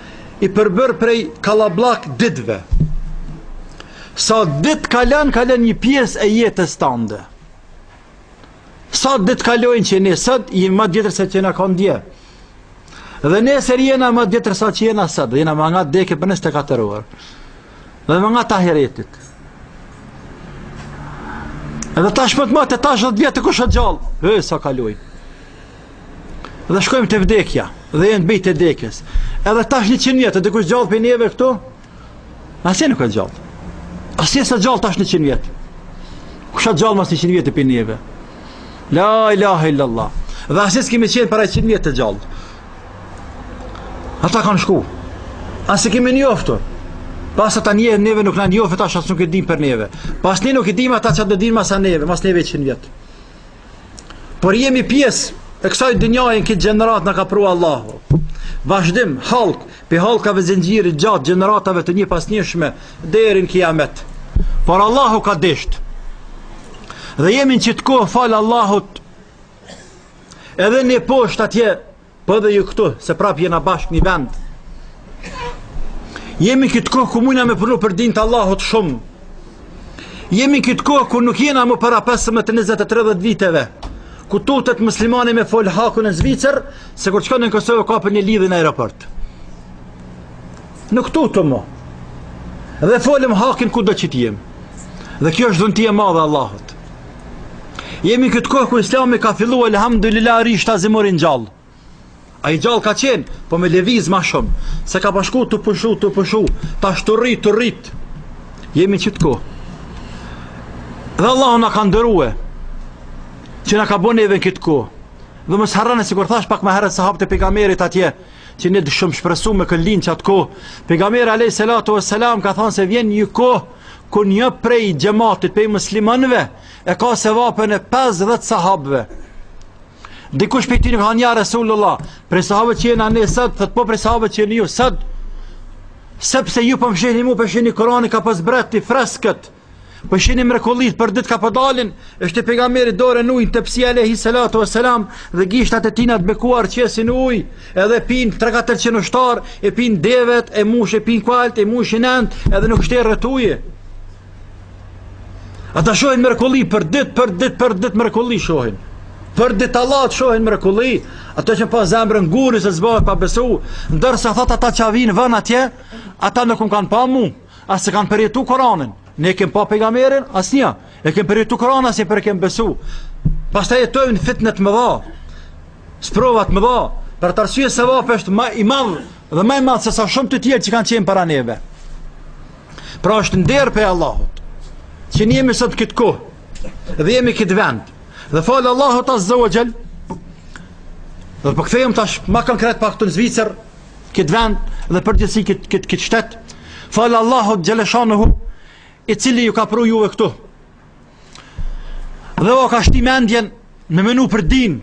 i përbërë prej kallabllak ditëve. Sa ditë kalon, kalon një pjesë e jetës tande. Sa ditë kalojnë që ne sot, jemi ma vjetër se që jena kan dje. Dhe nesër jena ma vjetër se që jena sot, dhe jena ma ngat dekës, për në qoftë e caktuar. Dhe ma ngat ahiretit. Dhe tash, pe tash gjashtëdhjetë vjet, kush është gjallë. Dhe sa kalojnë. Dhe shkojmë te vdekja, dhe jena të bijtë e dekes. Edhe tash njëqind vjet, dhe kush është gjallë prej neve këtu, Asnjë nuk është gjallë. Asnjë s'është gjallë tash 100 vjet. Kush është gjallë mas 100 vjet prej neve? La ilaha illallah. Dhe asnjë s'kemi qenë para 100 vjet të gjallë. Ata kanë shku. Asnjë s'kemi njoftur. Po as ata njerëz neve nuk na njohin tash as nuk e dinë për neve. Po as ne nuk e dim ata çfarë do vinë mas neve, mas neve 100 vjet. Por jemi pjesë e kësaj dynjaje, në këtë gjeneratë na ka pru Allahu. Vazhdim, hallkë, prej hallkave të zinxhirit gjatë gjeneratave të njëpasnjëshme, deri n'kiamet. Por Allahu ka dashtë. Dhe jemi në qitë kohë falë Allahut, edhe një poshtë atje, Po dhe ju këtu, se prap jena bashkë një vend. Jemi këtë kohë ku mujna me punu për din të Allahut shumë. Jemi këtë kohë ku nuk jena më para 15-30 viteve. Ku tutet muslimani me folë hakun në Zvicër, se kur shkon në Kosovë ka për me lidhë në aeroport. Nuk tutet më. Dhe folim hakin kudo që t'jemi. Dhe kjo është dhunti e madhe e Allahut. Jemi këtë kohë ku islami ka fillu elhamdulilah rishtazi m'u ringjallë. Ai gjallë ka qenë, po me lëviz ma shumë, se ka pas shku tu pushu, tu pushu, tash tu u rri, tu u rrit. Jemi këtë kohë. Dhe Allahu na ka nderue, që na ka bo neve në këtë kohë. Dhe mos harroni, sikur thash pak më herët sahabët e pejgamberit atje, që ne kishëm shpresu me kon lind në atë kohë. Pejgamberi a.s. ka thanë se vjen një kohë, ku një prej xhematit prej muslimanve e ka sevapin e 50 sahabëve dikush prej tyne ka than ja Resulullah prej sahabët që jena ne sot thot po prej sahabët që jeni ju sot sepse ju po m'shihni mu po e shihni Kuranin kah po zbret të freskët po i shihni mrekullitë për dit kah po dalin po e shti pejgamberi dorën në ujë n'tepsi alejhi salatu ve selam dhe gishtat e tina t'bekuara qesin ujë edhe pin tre katër qind ushtarë, e pin devet, e mush e pin kualt, e mushin enët, edhe nuk shterret uji. Ata shohin mrekulli për dit, për dit, për dit mrekulli shohin. Për dit t'Allahut shohin mrekulli, ata që pa zemrën guri se s'bohet pa besu, ndërsa thot ata që vijnë vonë atje, ata nuk më kanë pa mu, as s'e kanë përjetu Kuranin, ne s'e kem pa pejgamberin, asnjë. E kem përjetu Kuranin, por kem besu. Pastaj jetojnë n'fitne t'mëdha. Sprova t'mëdha. Për atë arsye sevapi është ma i madhë dhe ma i madhë se sa shumë të tjerë që kanë qenë para neve. Pra është nder prej Allahut, që ne jemi sot këtë kohë dhe jemi këtë vend. Dhe falë Allahut azze ve xhel, dhe po po kthehemi tash ma konkret pak këtu në Zvicër, këtë vend dhe përgjithësi këtë, këtë, këtë shtet, falë Allahut xhele shanuhu, i cili ju ka pru juve këtu dhe u ka shti mendjen me menu për din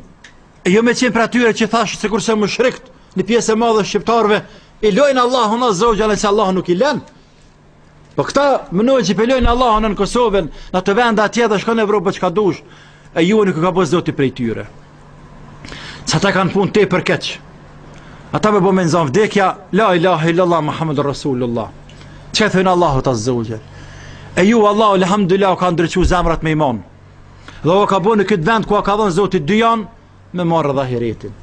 e jo me qenë prej atyre që thashë sikurse mushrikët një pjesë e madhe e shqiptarve e lojnë Allahun azze ve xhel se Allahu nuk i len po këta menojnë që p'e lojnë Allahun në Kosovë n'ato venda atje dhe shkon n'Evropë çka dush E ju nuk u ka bo Zoti prej tyre. Se ata kanë punën tepër keq. Ata me bo me i zonë vdekja, la ilahe illallah, Muhammed Rasulullah. Çka i thonë Allahut azze ve xhel? E ju, Allahu, elhamdulilah, ua ka ndriçu zemrat me iman. Dhe u ka bo në këtë vend, ku ua ka dhënë Zoti dynjanë, me marrë dhe ahiretin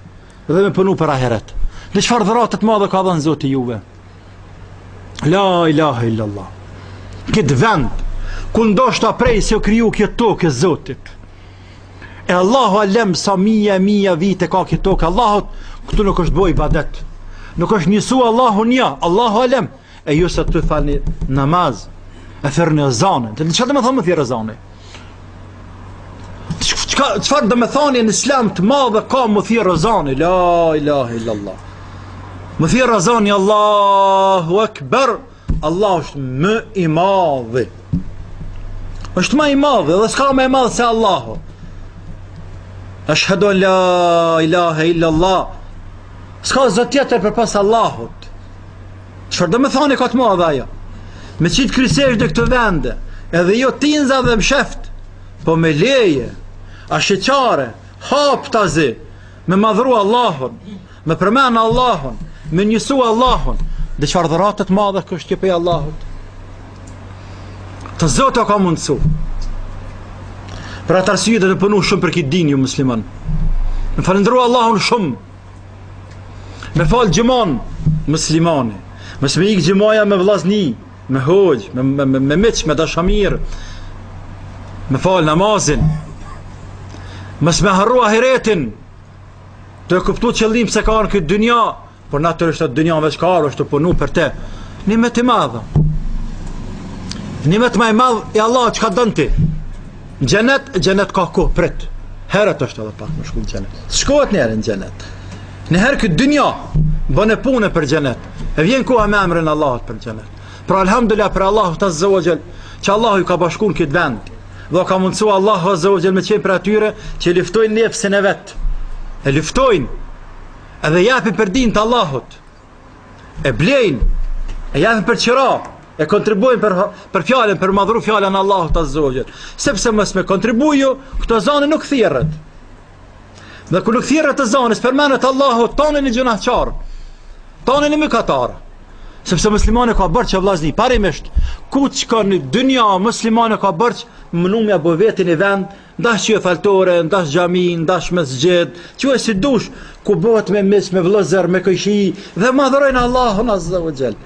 dhe me punu për ahiret dhe çfarë dhurate t'madhe ka dhënë zoti juve la ilaha illallah këtë vend ku ndoshta prej se u kriju këtë tokë e zotit e Allahu alem sa mija e mija vite ka këtë tokë Allahu këtu nuk është bo ibadet nuk është njësu Allahu nja Allahu alem Allahu alem E ju sot e falni namaz, e thirrni ezanin. Çka do me thonë me thirr ezanin? Çfarë domethënie në islam të madhe ka me thirr ezanin? La ilahe illallah. Me thirr ezanin, Allahu Akbar, Allahu është më i madhi, është më i madhi, dhe s'ka më i madh se Allahu. Ashhadu la ilahe illallah. S'ka zot tjetër përpos Allahut. Çfarë domethënie ka të madhe ajo? Me qit kryesh në këtë vend, edhe jo tinza dhe mshehtë, po me leje, ashiqare, haptazi, me madhru Allahun, me përmend Allahun, me njësu Allahun, dhe çfarë dhurate t'madhe është kjo prej Allahut. Që zoti u ka mundësu. Pra të arsyet dhe t'punu shumë për këtë din ju musliman. Me falënderu Allahun shumë. Me falë xhumanë muslimani, mos me i ikë xhumaja me vlazni, me hoxhë, me, me, me, me miq, me dashamir, me falë namazin, mos me harru ahiretin, me e kuptu qëllim çë ka në këtë dynja, por natyrisht atë dynja veç ka ardhë është tu punu për te, nimet i madh, nimeti ma i madh, e Allahu që ka dhënë ti, Xhenet, xhenet ka kohë prit. Herët është edhe pak me shku në xhenet. Shkohet njeri në xhenet. Njëherë këtë dynja, bënë punë për xhenet. E vjen koha me emrin Allahut për xhenet. Pra alhamdulillah për Allahut azze ve xhel, që Allahu ju ka bashku në këtë vend. Dhe ka mundësu Allahu azze ve xhel me qenë prej atyre që luftojnë nefsin e vet. E luftojnë edhe japin për din të Allahut. e blejnë, e japin për qira, e kontribuojnë për, për fjalën, për madhru fjalën e Allahut azze ve xhel. Sepse mos me kontribu, këtu ezani nuk thirret. Dhe kur nuk thirret ezani, s'përmendet Allahu, të tonë jem gjynahqarë, tonë jem mëkatarë. Sepse muslimani e ka borxh vllazni, parimisht, ku që ka në dynja muslimani e ka borxh minimum me ia bo vetes një vend, Ndash quje faltore, ndash xhami, ndash mesxhid, quaj si dush, ku bëhet me miq, me vëllëzër, me komshi dhe madhërojnë Allahun azza wa jall.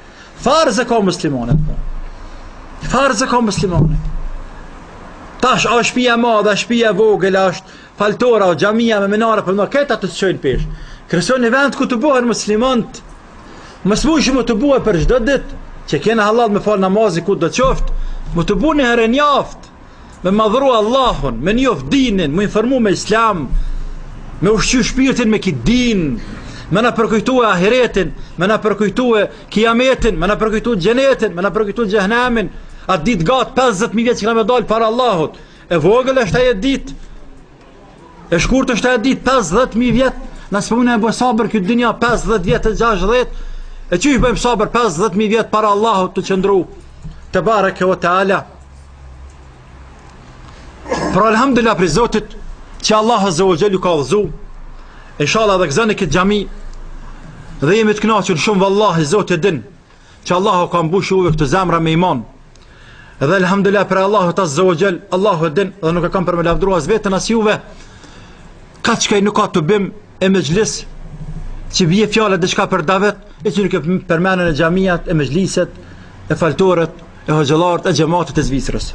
Farz e ka muslimani. Po. Farz e ka muslimani. Tash është shtëpia e madhe, shtëpia e vogël është, faltora, xhamia me minare për mu këta s'çojnë pesh. Kryesorja një vend ku të bëhen muslimanët. Mos mundsh me u bo për çdo ditë, që kanë hallat me fal namazi kudo të qoftë, me u bo një herë n'javë. me madhru Allahun, me njof dinin, me informu me Islam, me ushqy shpirtin me ki din, me na përkujtu ahiretin, me na përkujtu kijametin, me na përkujtu xhenetin, me na përkujtu xhehnemin, atë ditë të gatë 50.000 vjet që kena me dalë para Allahut, e vogël është ajo ditë, E shkurt është ajo ditë 50.000 vjet, nëse s'po mun me bë sabër këtë dynja 50 vjet e 60, e qysh bëjmë sabër 50.000 vjet para Allahut me qëndru, tebareke ve teala. Pra alhamdulillah për Zotit, që Allahu azze ve xhel ju ka udhëzu, e ishalla e gëzoni këtë xhami, dhe jemi të knaqun shumë vallahi Zoti e din, Që Allahu ka mbush juve këtë zemra me iman Dhe elhamdulillah për Allahut azze ve xhel Allahu e din dhe nuk e kam për me lafdru as vetën as juve Ka që kaj nuk ka tubim e mexhlis Që bje fjala diçka për davet E që nuk e përmenën e xhamiat e mexhliset E faltoret e hoxhallarët e xhematet e Zvicrës.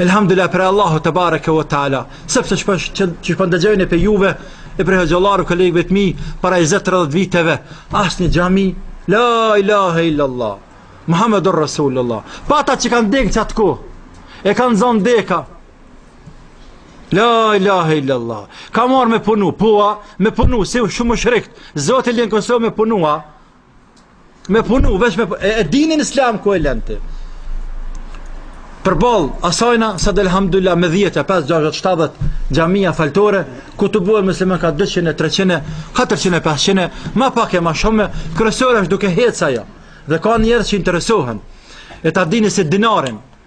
Elhamdulillah për Allahut tebareke ve teala, sepse çfarë që që po ndëgjojmë pej juve e pej hoxhallarëve kolegëve të mi para 20-30 viteve, asnjë xhami, la ilaha illa allah, Muhammedur Rasulullah. Pa ata që kanë dekë qatëherë ku. E kanë zon deka. La ilaha illa allah. Ka marr me punu, pua, me punu, si shumë shkret. Zoti lën Kosovë me punua. Me punu, veç me punu, e, e dinin islam ku e len ti. Përballë asajna, sot elhamdulillah, me dhjetëra, pesë, gjashdhet, shtatdhet xhamia, faltore, ku tubohen muslimanë ka 200, 300, 400, 500, ma pak e ma shumë, kryesore është duke hec ajo. Dhe ka njerëz që interesohen, e ta dini se dinarin,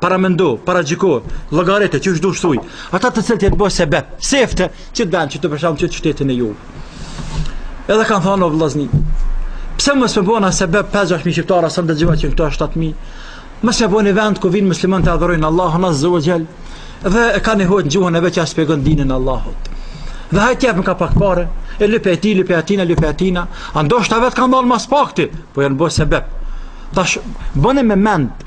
paramendo, paragjyko, llogarite qysh dush thuj. Ata të cilët janë bërë sebeb, sefte që dan që të përsham që të shtetin e juve. Edhe kanë thënë vëllazni. Pse mos me u bë na sebeb 5-6 mijë shqiptarë sa dëgjova që këtu 7000. Mos me e bë një vend ku vin muslimanë të adhurojnë Allahun azza wa jall. Dhe e kanë hoxhën e vet që shpjegon dinin e Allahut. Dhe hajt japim ka pak pare, e lype ti, lype atina, lype atina. A ndoshta vet kanë dhanë mas pakti, po janë bërë sebeb. Tash bëne me mend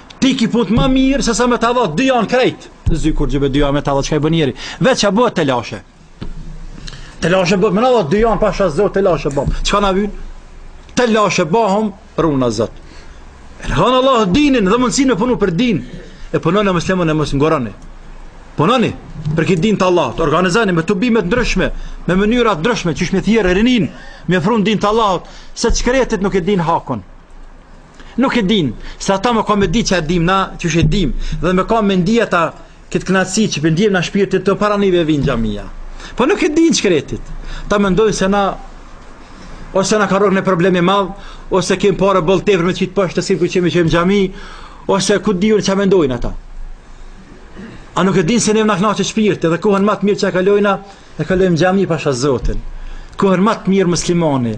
Ti ki punë më mirë se sa me ta dha dynjanë krejt. Në zy kur xhebe dynjanë me ta dha çka i bën njëri. Veç çka bëhet telashe. Telashe bëhet me na dha dynjanë pasha zot telashe bëm. Çka na vyn? Telashe bëhet runa Zot. E ka dhan Allahu dinin dhe mundsin me punu për din. E punoni muslimanë e mos ngorani. Punoni për këtë din të Allahut, organizoni tubime të ndryshme, me mënyra të ndryshme, qysh me thirrë rinin, me e afru n'din të Allahut, se t'shkretët nuk e din hakun. Nuk e din, se ata me ka me di çka dim na, qysh e dim, dhe me ka me ndi edhe ta këtë knaqësi që po ndihem në shpirt të pa pra ni ve vijnë n'xhamia. Po nuk e din të shkretit, ta mendojnë se na, ose na ka rrokë naj problem i madh, ose kemë pare boll tepër me qitë poshtë sikur që shkojmë n'xhami, ose ku di unë çka mendojnë ata. Ai nuk e din se ne na knaqet shpirti dhe kohën ma të mirë që e kalojna, e kalojmë n'xhami pasha Zotin. Kohën ma të mirë muslimani,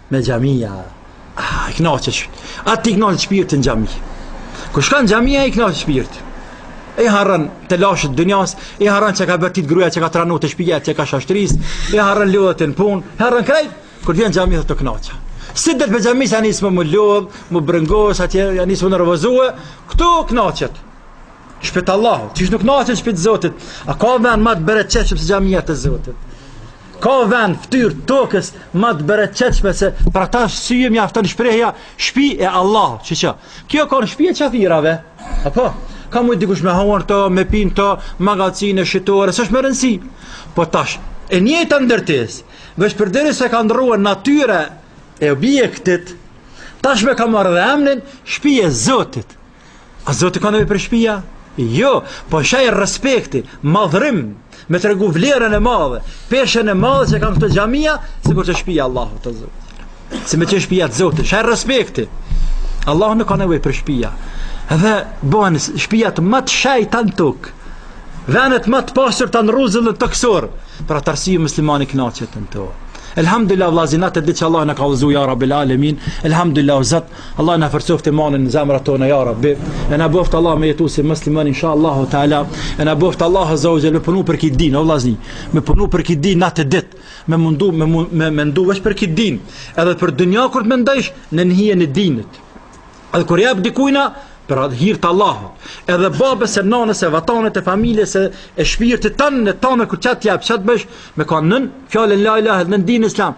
Në xhami ai kënaqet. Atij i kënaqet shpirti në xhami. Kur shkon në xhami atij i kënaqet shpirti. E harran telashet e dunjas, e harran që ka bërtitë gruja që ka tranu te shpija që ka shastis, e harran lodhjet e në punë, e harran krejt, kur vjen n'xhami edhe t'kënaqet. Si del prej xhamisë ja nis me u lodhë, me u brengos, atje ja nis me u nervozue, këtu kënaqet. Shpi e Allahut, qysh nuk kënaqet n'shpi t'Zotit, a ka vend ma të bereqetshëm se xhamitë e Zotit. A ka vend n'fytyrë t'tokës më të bereqetshëm, se për at arsye mjafton shprehja shtëpi e Allahut, qe qe. Kjo ka kanë shtëpi e qafirave. Apo ka mujt dikush me hangër n'to, me pi n'to, magazinë shitore, s'është me rëndësi. Po tash, e njëjta ndërtesë, veç përderisa i ka ndrruar natyra e objektit, tashmë ka marrë dhe emrin shtëpi e Zotit. A Zoti ka nevojë për shpia? Jo, po shenj respekti, madhërim, me tregu vlerën e madhe, peshën e madhe që kanë këto xhamia, sikur te shpia e Allahut, e Zotit. Si me thanë shpia e Zotit, shenj respekti. Allah nuk ka nevoj për shpia. Dhe bëhen shpiat ma të shejta në tokë. Venet ma të pastërta në rruzullin tokësor. Për at arsye muslimani knaqet në të. Elhamdulillah vllazni natë e ditë që Allah na ka udhëzuar ya Rabbil Alamin. Elhamdulillah Zot, Allah na forcoft imanin në zemrat tona ya Rabbi. E na boft Allah me jetu si musliman inshallah taala. E na boft Allah azza wa jalla punu për këtë din, o vllazni. Me punu për këtë din natë e ditë, me u mundu me me mendu veç për këtë din. Edhe për dunya kur të mendosh në hijen e dinit. Edhe kur jap dikujna për hatër të Allahut. Edhe babës e nënës e vatanit e familjes e, e shpirtit tanë në tanë kur çka t'japsh çka t'bësh me kanë nën fjalën la ilaha illallah nën dinin islam.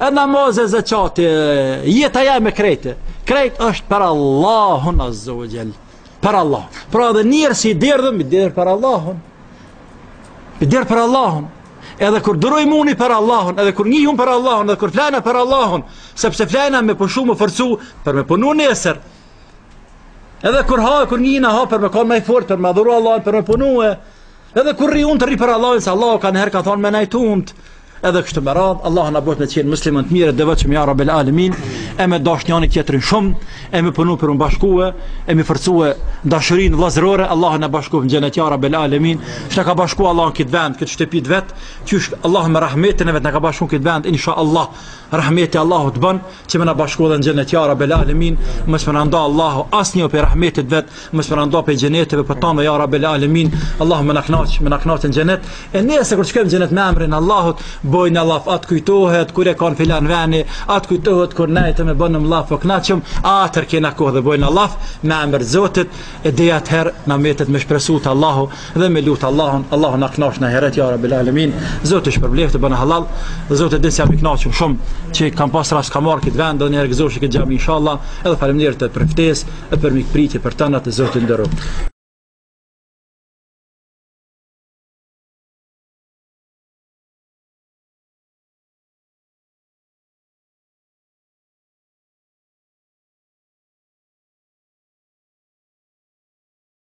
E namazi e zeqati, jeta jeme krejtë. Krejtë është për Allahun azza wa jalla. Për Allah. Pra dhe djersë si derdhim, i derdhë për Allahun. I derdhë për Allahun. Edhe kur t'adhurojmë për Allahun, edhe kur njihun për Allahun, edhe kur flejna për Allahun, sepse flejna me pushu me u forcu, për me punu nesër, Edhe kur ha, kur njihun ha për me konë ma i fort, për me adhuru Allah, për me punu e, edhe kur rrin, të rri për Allah, se Allah kanjëherë ka thonë me nejt ulur, edhe kështu me radhë, Allah na bëftë me qenë muslimanë të mirë, të devotshëm ja rabel alemin, e me dash njani tjetërin shumë, e me punu për me u bashkue, e me forcue dashurinë vlazërore, Allah na bashkoftë në xhenet ja rabel alemin, qysh na ka bashku Allah në këtë vend, n'këtë shtëpi t'vet, qysh Allah me rahmetin e vet na ka bashku në këtë vend, insha Allah, rahmeti i Allahut bënë, që me na bashku edhe në xhenet ja rabbel alemin, mos me na nda Allahu asnjë prej rahmetit vet, mos me na nda prej xheneteve për tanë ja rabbel alemin, Allahu me na knaq, me na knaq në xhenet, e nesër kur shkojmë në xhenet me emrin Allahut, bojna llaf, a të kujtohet, kur e kanë filan veni, a të kujtohet, kur nejtëm e bëmë llaf, u knaqëm, atëher kena kohë edhe bojna llaf, me emër Zotit, e deri atëherë na metet me shpresu te Allahu, dhe me lut Allahun, Allahu na kënaq në ahiret ja Rabbil Alamin. Zoti ju shpërbleft e bëni hallall. Zoti e di se jam i kënaqur shumë që kam pas rast kam ardh në këtë vend edhe një herë gëzoshi këtë xhami inshallah. Edhe faleminderit për ftesë, e për mikpritje për të tana Zoti ju nderoft.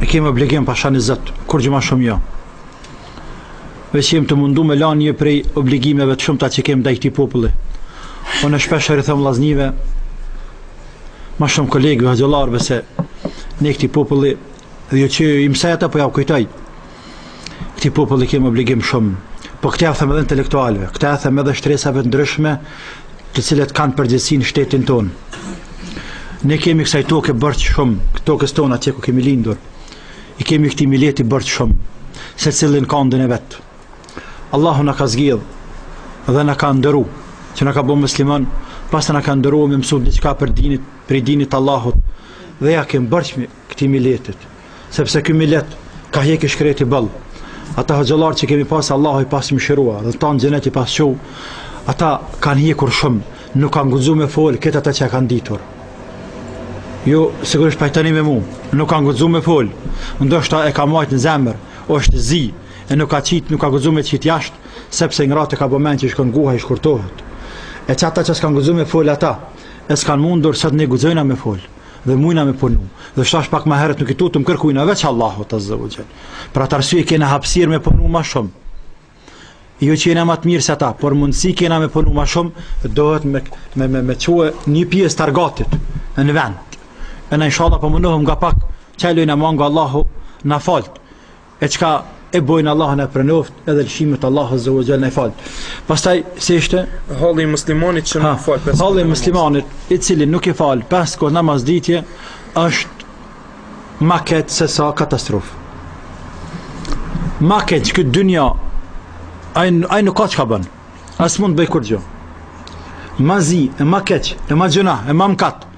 E kemi obligim pasha një Zot, kurgjë ma shumë jo. Veç jem tu u mundu me la një prej obligimeve të shumta që kemi ndaj këtij populli. Po unë shpeshherë i thom vllaznive, ma shumë kolegëve, hoxhallarëve se ne këtij populli, dhe jo që i mësoj ata po jau kujtoj, Këtij populli kemi obligim shumë. Po këtë ja them edhe intelektualëve, këtë ja them edhe shtresave të ndryshme, të cilët kanë përgjegjësi në shtetin tonë. Ne kemi kësaj toke borxh shumë, tokës tonë atje ku kemi lindur. I kemi këtij mileti borxh shumë, secili në kandin e vet. Allahu na ka zgjedh dhe na ka nderu, që na ka bë musliman, pastaj na ka nderu me mësu diçka prej dinit, prej dinit Allahut. Dhe ja kem borxh këtij miletit sepse ky milet ka hjek i shkreti boll ata hoxhallar që kemi pas Allahu i pastë mëshiru edhe tanë në xhenet i pastë çu ata kanë hjekur shumë nuk kanë guxu me fol këtë atë që kanë ditur ju sigurisht pajtoheni me mua nuk kanë guxu me fol ndoshta e ka majt në zemër është zi e nuk ka qit, nuk ka guxu me qit jashtë, sepse i ngrati ka bë men që shkon guha i shkurtohet. E që ata që s'kanë guxu me fol ata, e s'kanë mundur sot ne guxojna me fol. dhe mujna me punu. Dhe siç thashë pak më herët nuk i tutëm kërkujna veç Allahut Azza wa Jall. Për atë arsye kena hapësirë me punu më shumë. Jo që jena më të mirë se ta, por mundësi kena me punu më shumë, dohet me me me, me çue një pjesë targatit në vend. E ne inshallah po mundohem nga pak çka lojna mangu Allahu na falt. e çka e bojna Allahu na pranoft edhe lëshimet Allahu azza wa jall na i fal. Pastaj si është halli i muslimanit që nuk fal pesë. Halli i muslimanit i cili nuk i fal pesë kohë namaz në ditë është ma keq se sa katastrofë. Ma keq në këtë dynja ai ai nuk ka çka bën. As mund të bëj kurgjo. Ma zi e ma keq e ma gjynah e ma mkat.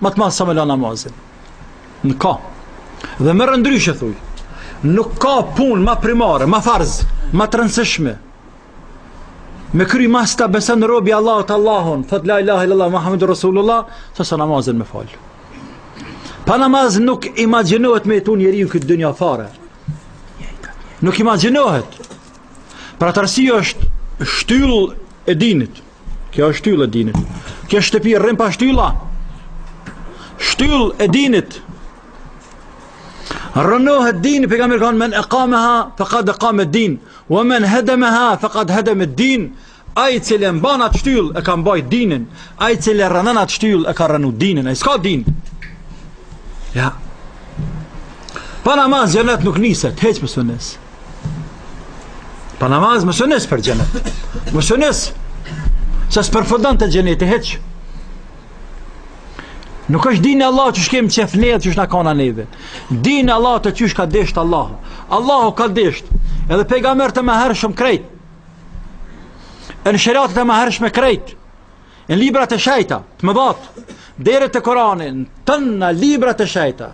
Ma të madh se me lanë namazin. Nuk ka. Edhe merre ndryshe thuj. Nuk ka pun ma primare, ma farz, ma të rëndësishme. Me kry masi ta beson robi i Allahut Allahun, thot la ilahe illallah, Muhammedur Rasulullah, sesa namazin me falë. Pa namaz nuk imagjinohet me jetu njeriu në këtë dynja fare. Nuk imagjinohet. Për atë arsye është shtyllë e dinit. Kjo është shtyllë e dinit. Kjo shtëpi rrin pa shtylla. Shtyllë e dinit. Rrënohet dini, pejgamberi ka thanë men ekameha, fekad ekame din, ve men hedemeha, fekad hedeme din, ai i cili e mban atë shtyllë, e ka mbajt dinin, ai i cili e rrënon atë shtyllë, e ka rrënu dinin, ai s'ka din. Ja. Pa namaz, xhenet nuk niset, hiç mos u nis. Pa namaz, mos u nis për xhenet. Mos u nis, se s'përfundon te xheneti hiç. Nuk është dini i Allahut qysh kem qef neve, qysh na kanda neve. Dini i Allahut qysh ka dashtë Allahu. Allahu ka dashtë. Edhe pejgamberët e mëhershëm krejt. E në sheriatet e mëhershme krejt. E në libra të shejta, të më batë. Deri te Kurani, tanë në libra të shejta.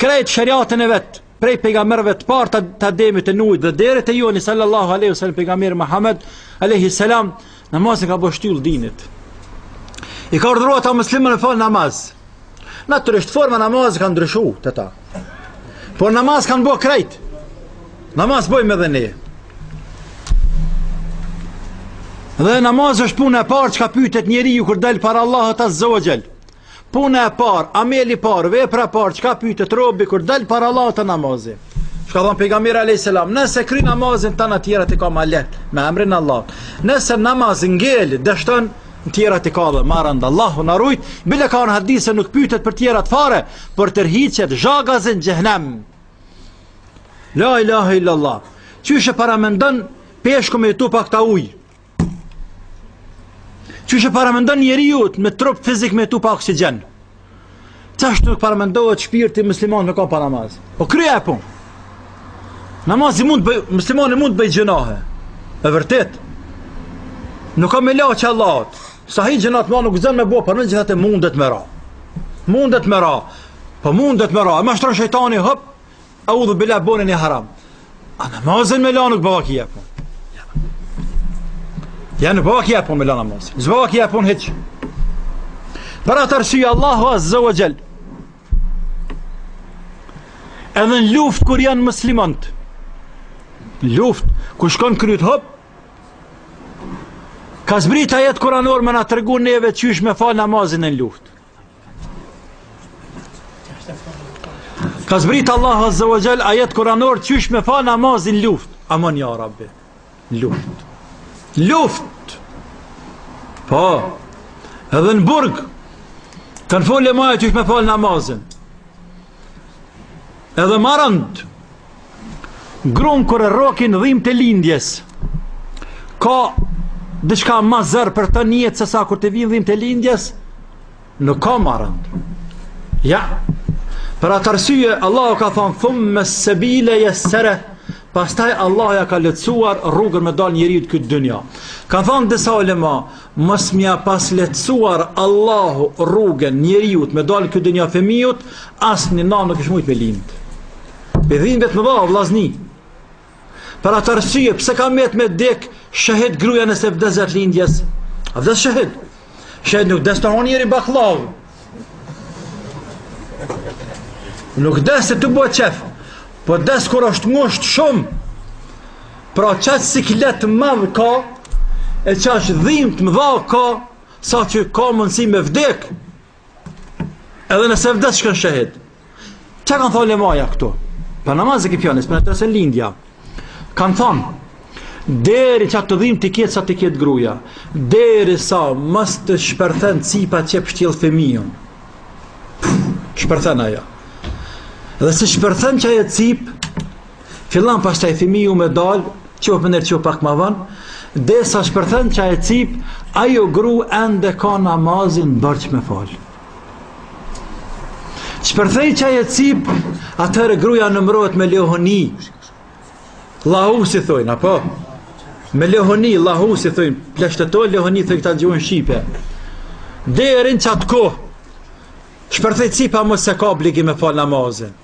Krejt sheriatin e vet. prej pejgamberëve të parë të Ademit të Nuhit dhe deri te i joni sallallahu alaihi wasallam pejgamberi Muhammed alaihi salam namazin e ka bërë shtyllë dinit. I ka urdhëruar ata muslimanë të falë namaz. Natyrisht forma e namazit ka ndryshuar te ta. Por namaz kanë bërë krejt. Namaz bëjmë edhe ne. Dhe namaz është puna e parë çka pyetet njeriu kur dal para Allahut azza wa jall. Puna e parë, ameli i parë, vepra e parë, çka pyetet robi kur dal para Allahut është namazi. Çka thot pejgamberi alayhis salam, nëse kry namazin tana tjerat i ka më lehtë me emrin e Allahut. Nëse në namaz ngel, dështon të tjerat i ka edhe ma randë Allahu na rujt bile ka në hadith se nuk pytet për tjerat fare por tërhiqet zhagaz në xhehnem la ilaha illallah qysh e paramendon peshkun me jetu pa këtë ujë Qysh e paramendon njeriun me trup fizik me jetu pa oksigen. Qashtu nuk paramendohet shpirti musliman me kanë pa namaz. U kry ajo pun. Namazi mund bëj, muslimani mund bëj gjynahe. E vërtet. Nuk ka melaqe Allahut. Sa hi gjynah ma nuk guxon me bo, por në gjithat e mundet me ra. Mundet me ra. Po mundet me ra. E mashtron shejtani, hop, Audhubilah bon ni haram. A namazin me lanë nuk bon vaki ajo pun. Ja nuk bon vaki ajo pun me lanë namazin. Nuk bon vaki ajo pun hiç. Për atë arsye Allahu azze ve xhel. Edhe në luft kur janë muslimant. Luft. Ku shkon kryt hop. Ka zbrit ajet kuranor me na tregu neve qysh me falë namazin në luft. Ka zbrit Allahu Azza wa Jall ajet kuranor qysh me fa namazin n'luft. Aman ja Rabbi. Luft. Luft. Po. Edhe në burg. Kanë fol ulemaja qysh me fal namazin. Edhe ma rand. Grun kur e rrokin dhimtë e lindjes Ka diçka ma zor për te njeri Sesa kur të vijnë dhimtë e lindjes Nuk ka ma rënd Ja Për atë arsye Allah ka thonë Thumme sebile jessere Pastaj Allah ja ka lehtësuar Rrugën me dal njeriut n'këtë dynja Ka thonë disa ulema Mos m'ja pas lehtësuar Allah rrugën njeriut me dal n'këtë dynja Fëmijut Asnjë nanë nuk kish mujt me lindë I dhimbje të mëdha vllazni. Për atë arsye pse ka mbet me dek shahid gruaja nëse vdes gjatë lindjes? A vdes shahid? Shahid nuk vdes tu ngrën bakllav. Nuk vdes tu bë qef. Po vdes kur është ngusht shumë. Pra qaq siklet t'madh ka e qaq dhimbje të mëdha ka sa që ka mundësi me vdek. Edhe nëse vdes shkon shahid. Çka kanë thonë ulemaja këtu? Për namaz e ki ja nis, për të rësën lindja. Kanë thonë, deri qato dhimt t'i ketë sa t'i ketë gruja, derisa mos të shpërthen cipa që pështjel fëmijën. Shpërthen ajo. Dhe si shpërthen qajo cipë, Fillon pastaj fëmiu me dal, qo përnjëherë qo pak ma vonë, dhe sa shpërthen qajo cipë, ajo gru ende e ka namazin borxh me falë. Shpërthej qajo cipë, atëherë gruja numërohet me lehoni, lahusë i thojnë, apo? Me lehoni, lahusë i thojnë, pleqtë to lehoni, thojnë këta n'gjuhën Shqipe. Deri në qatë kohë, shpërthej cipa më s'e ka obligim me falë namazin.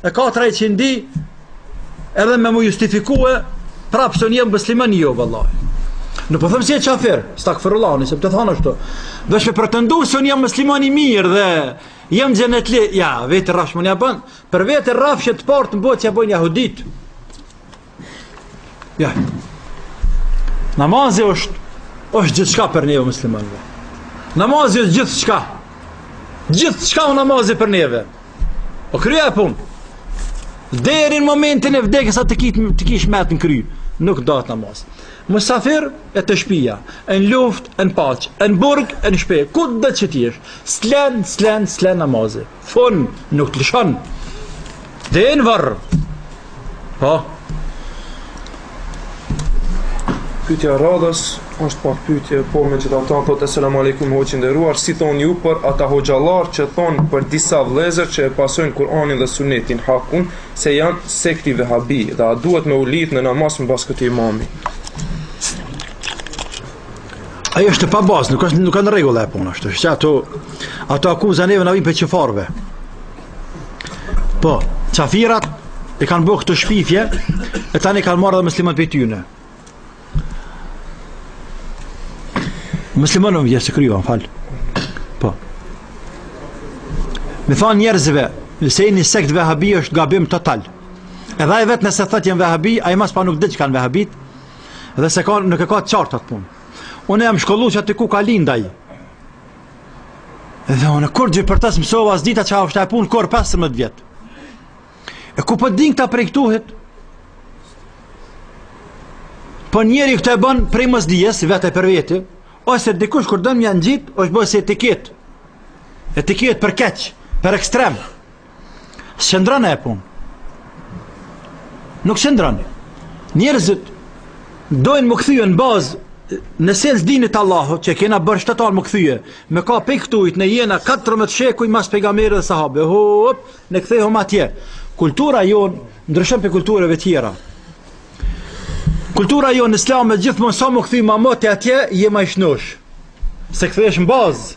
E katra i qindi edhe me mu justifikue prapë se unë jam musliman jo vëllai. Nuk po them se je qafir, estagfirullah, s'po të tham ashtu. Edhe me pretendu se unë jam musliman i mirë dhe jam xhenetli, ja, vetë rrafsh më një bënë, për vetë rrafsh e të partë në botë që e bënë jahudit. Ja. Namazi është është gjithçka për ne muslimanëve. Namazi është gjithçka. Gjithçka u namazi për neve. O krye e punë. Deri në momentin e vdekjes sa t'i kesh mentë në kry, nuk lihet namaz. Musafir e te shpia, e në luft, e në paq, e në burg, e në shpe, kudo që t'jesh, slen, slen, slen namazit. Fun nuk të lëshon. Dhe në varr. Po. Pyetja e radhës është pak pyetje, po megjithatë thotë esselamu alejkum hoxhë i nderuar, si thoni ju për ata hoxhallar që thon për disa vëllezër që e pasojnë Kur'anin dhe Sunetin hakun se janë sekti vehabi dhe a duhet me u lidh në namaz mbas këtij imami? Ajo është e pabazë, nuk është nuk kanë rregull ajo punë është. Është ato ato akuza neve na vin pe qafirëve. Po, qafirat e kanë bërë këtë shpifje e tani kanë marrë edhe muslimanët pe tyne. Muslimanë më vjesë krijuan fal. Po. Me thonë njerëzve, se jeni sekt vehabi është gabim total. Edhe ai vetë nëse thotë jam vehabi, ai mas pari nuk din çka janë vehabit, Dhe s'e ka, nuk e ka të qartë atë punë. Unë jam shkollu qaty ku ka lind ai. Dhe unë kurgjë për ta s'mësova as dita çka është ajo punë kur 15 vjet. E ku po din këta prej këtuhit? Po njeri këtë e bën prej mosdijes vetë për vete, ose dikush kur don me ja ngjit, është bërë si etiketë. Etiketë për keq, për ekstrem. S'qëndron ajo punë. Nuk qëndron. Njerëzit dojnë me u kthy në bazë në esencë të dinit të Allahut që kena bërë shtetar me u kthy me ka pe këtu ne jena 14 shekuj mas pejgamberit dhe sahabëve hop, ne kthehemi atje kultura jonë ndryshon pe kulturave tjera kultura jonë islame gjithmonë sa me u kthy ma moti atje je ma i shnosh se kthehesh në bazë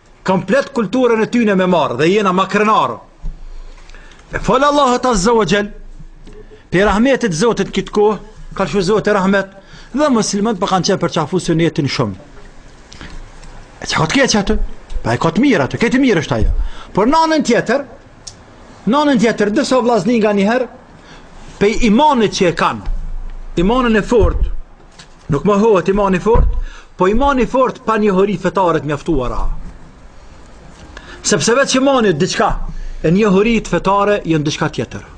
Komplet kulturën e tyne me marrë dhe jena ma krenarë. E falë Allahut azze ve xhel, pe rahmetit të Zotit këtë kohë, ka lëshu Zoti rahmet, dhe muslimanët po kanë qenë përqafu sunetin shumë. E çka ka të keqe atë? Pa e ka të mirë atë, këtë mirë është ajo. Por në anën tjetër, në anën tjetër, disa vllazni nganjëherë, pe imanit që e kanë, imanin e fortë, Nuk mohohet imani i fortë, po imani i fortë pa njohuri fetare të mjaftuara. Sepse veç imani është diçka, e njohuritë fetare janë diçka tjetër.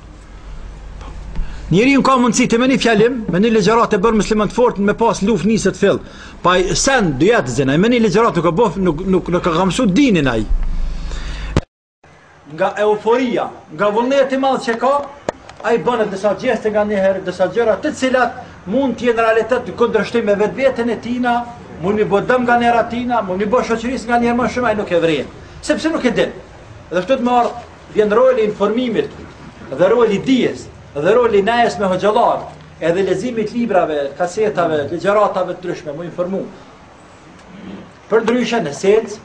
Njerin ka mundësi ti me një fjalim, me një ligjëratë e bërë musliman të fortë, me pas luftë niset fill. Pa i sen, dijet s'i din ai, me një ligjëratë nuk e bon, nuk, nuk, nuk, nuk e ka msu dinin ai. Nga euforia, nga vullneti i madh që ka, ai bën disa gjeste nganjëherë, disa gjëra të cilat mund të jenë në realitet në kundërshtim me vetveten e tina, mund t'i bëjë dëm nganjëherë tina, mund t'i bëjë shoqërisë nganjëherë më shumë, ai nuk e vren. Sepse nuk e din. Dhe shtu të marë, vjen roli i informimit, dhe roli i dijes, dhe roli i nejës me hoxhallarë, edhe leximit të librave, kasetave, ligjëratave të ndryshme, m'u informu. Përndryshe, në esencë,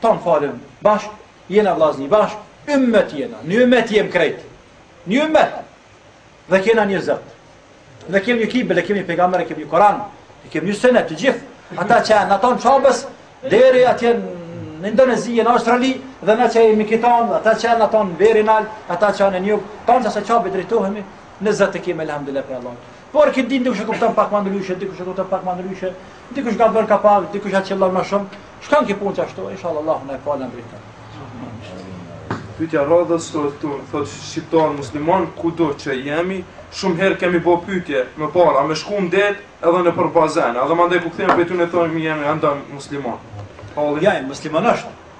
Tan falem bashk, jena vllazni bashk, ymmet jena, një ymmet jem krejt. Një ymmet. Dhe kena një Zot. Ne kemi një kibel, kemi një pejgamber, kemi një Kur'an, e kemi një sunet të gjithë. Ata që janë atje Qabes deri atje në Indonezi, në Australi dhe na që jemi këtu, ata që janë ato në Veri nalt, ata që janë në Jug, tanë kah Qabja drejtohemi një Zot e kemi alhamdulillah për Allah. Por këtë ditë dikush e kupton pak më ndryshe, dikush e kupton pak më ndryshe, dikush gabon ka pak, dikush atë qëllon më shumë. Shkon kjo punë ashtu, inshallah Allahu na e fal të drejtën. Pyetja e radhës këtu thotë shqiptar musliman kudo që jemi, shumë herë kemi bë pyetje më parë, a me shku në det edhe nëpër bazen, edhe mandej kur kthehem prej tyre thonë jemi ende musliman. Halli ja musliman është.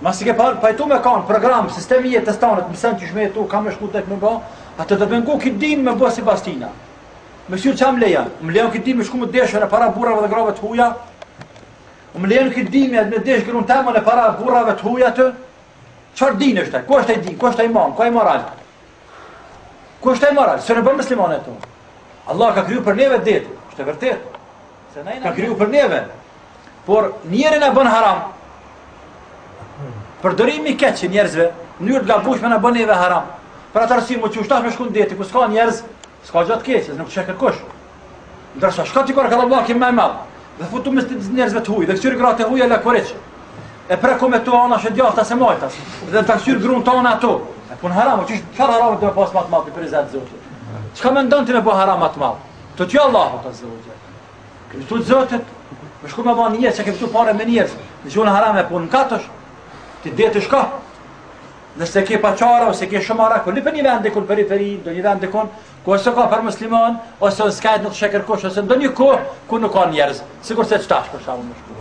Masi ke pra pajtu me kanë program, sistemi jetës tane, mëson qysh me jetu, ka me shku çka me ba, a të dëbën ky din me bo sipas tina. Me kqyr a më lejon, më lejon ky din me shku m'u desh përpara burrave dhe grave të huja, më lejon ky din me me desh grun teme përpara burrave të huja të, çfarë din është e, ku është e din, ku është e iman, ku është e moral, ku është e moral, s'mun o musliman. Detin, Allah ka kriju për neve dhe, është e vërtetë, Se na i ka kriju për neve. Por njëri na bën haram. Përdorimi i keq i njerëzve, në mënyrë të gabueshme na bën neve haram. Për atë arsye me qenë qashtu me shku n'deti, ku s'ka njerëz, s'ka gjë të keq, s'e nuk shkon kërkush. Ndërsa shko ti kur ka Allah ki me madhë Dhe futu mes njerëzve të huj Dhe kqyr gratë e huja lakuriq E preku me to anash djathtas e majtas Dhe ta kqyrin grunë tane ato E pun haram, o qysh çfarë haram të me pas ma t'madhe Për Zot Çka mendon të me bo haram ma t'madh Të tja Allahu azze ve xhel. Këmë të të zëtët, me shku me ba një njerës, që këmë të pare me njerës, në gjunë harame, po n'deti, të dhe të shka. Nëse ke pa çare, ose ke shumë merak, po lipë një vend dikun periferi, do një vend dikun, ku ose ka për musliman, ose në skaj nuk sheh kërkush, ose në do një kohë, ku nuk ka njerës, sikur se qëtash për shembull me shku.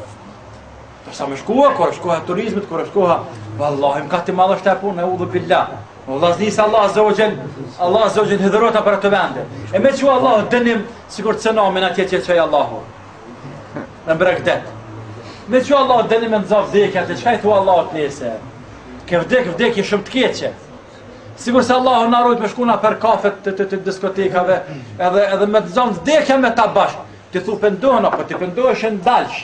Për shembull me shku, kur është koha e turizmit, kur është koha, vallahi mëkat i madh është e punë, eudhu billah. Vllazni se Allah azza wa jall, Allah azza wa jall hidhërohet për ato vende. E me çu Allah dënim sikur te cunami atje që çoi Allahu. Në bregdet. Me çu Allah dënim në zë vdekja, të çka i thua Allahut nesër. Ke vdek vdekje shumë të keqe. Sikurse Allahu na rujt me shku nëpër kafet të, të diskotekave, edhe edhe me të zanë vdekja me ta bashk. Ti thu pendohen apo ti pendohesh ndalsh.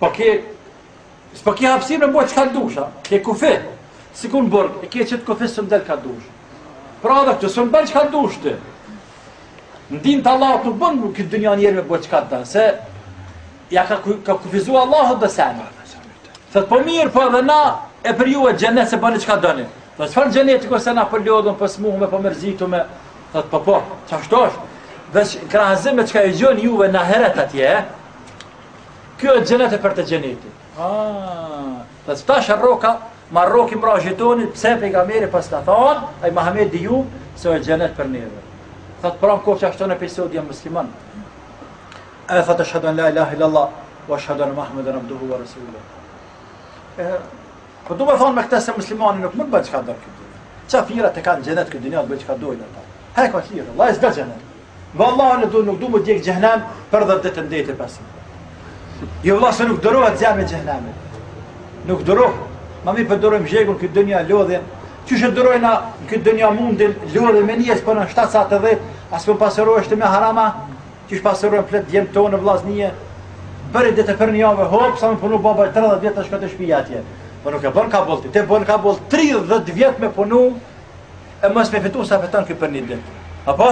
Po ke s'po ke hapësirë me bëj çka dush, a? Ke kufi. Sikur në burg, e ke çet kufi s'mun del ka dush. Pra edhe këtë s'mun bën çka dush ti. N'din të Allahut nuk bën këtë dynja njerë me bëj çka të se ja ka, ka kufizu Allahu do sena. Thot po mirë, po edhe na e për ju e xhenet se bëni çka doni. Dhe çfarë xheneti të se na po lodhem, po smuhemi, po mërzitemi, thot po po, qashtu është, dhe në krahasim me qka e gjen juve në ahiret atje, Kjo dynja xhenet e për të xheneti. Ah, të stash rroka, m'a rroki ama xhenetin, se pejgamberi pas ka thon, ai Muhammed di ju se e xhenet për neve. Thot prap n'kohë që ashton episod jam musliman. E thot eshhedu en la ilaha illallah, wa eshhedu enne Muhammeden abduhu wa rasuluhu. E, po du me thonë me këte se muslimani nuk mund bën çka do n'këtë dynja. Qafirat e kanë xhenet këtë dynja, bëjnë çka dojnë ata. Hej, qafira, Allahu e zda xhenet. Vallahi unë nuk du me u djeg n'xhehenem për 10 ditë në ditë pas. Jo vëlla se nuk durohet zjarri i xhehenemit. Nuk durohet. Ma mirë po durojmë zhegun n'këtë dynja lodhjen, qysh e durojnë në këtë dynja mundin lodhjen me nis punën 7 sahat dhjetë, as po pasurohesh me harame, qysh pasurohen shpejt djemë tonë n'vllazni e, për ditë e për një jave, hop, sa me punu baba e 30 vjetë në shkët e shpija atje, por nuk e bën kabul ti, ti e bën kabul ti 30 vjetë me punu, E mos me fitu sa fiton ky për një dit Apo?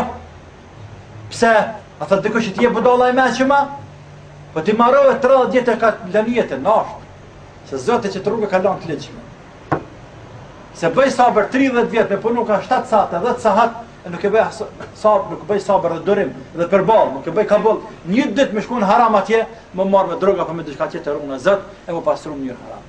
Pse? A thot dikush që ti je budalla i meçëm a? Po ti marove 30 vjetë e ka lënë jetën, nashtë. Se Zoti qetë rrugë ka lënë t'liqme. Se bëj sabër 30 vjetë me punu ka 7 sahat, 10 sahat, e nuk e bëj sabër, nuk bëj sabër dhe durim, dhe përballë, nuk e bëj kabul. Një ditë me shku në haram atje, me u marrë me drogë, apo me diçka tjetër, rujna Zot, e me u pasuru menjëherë haram.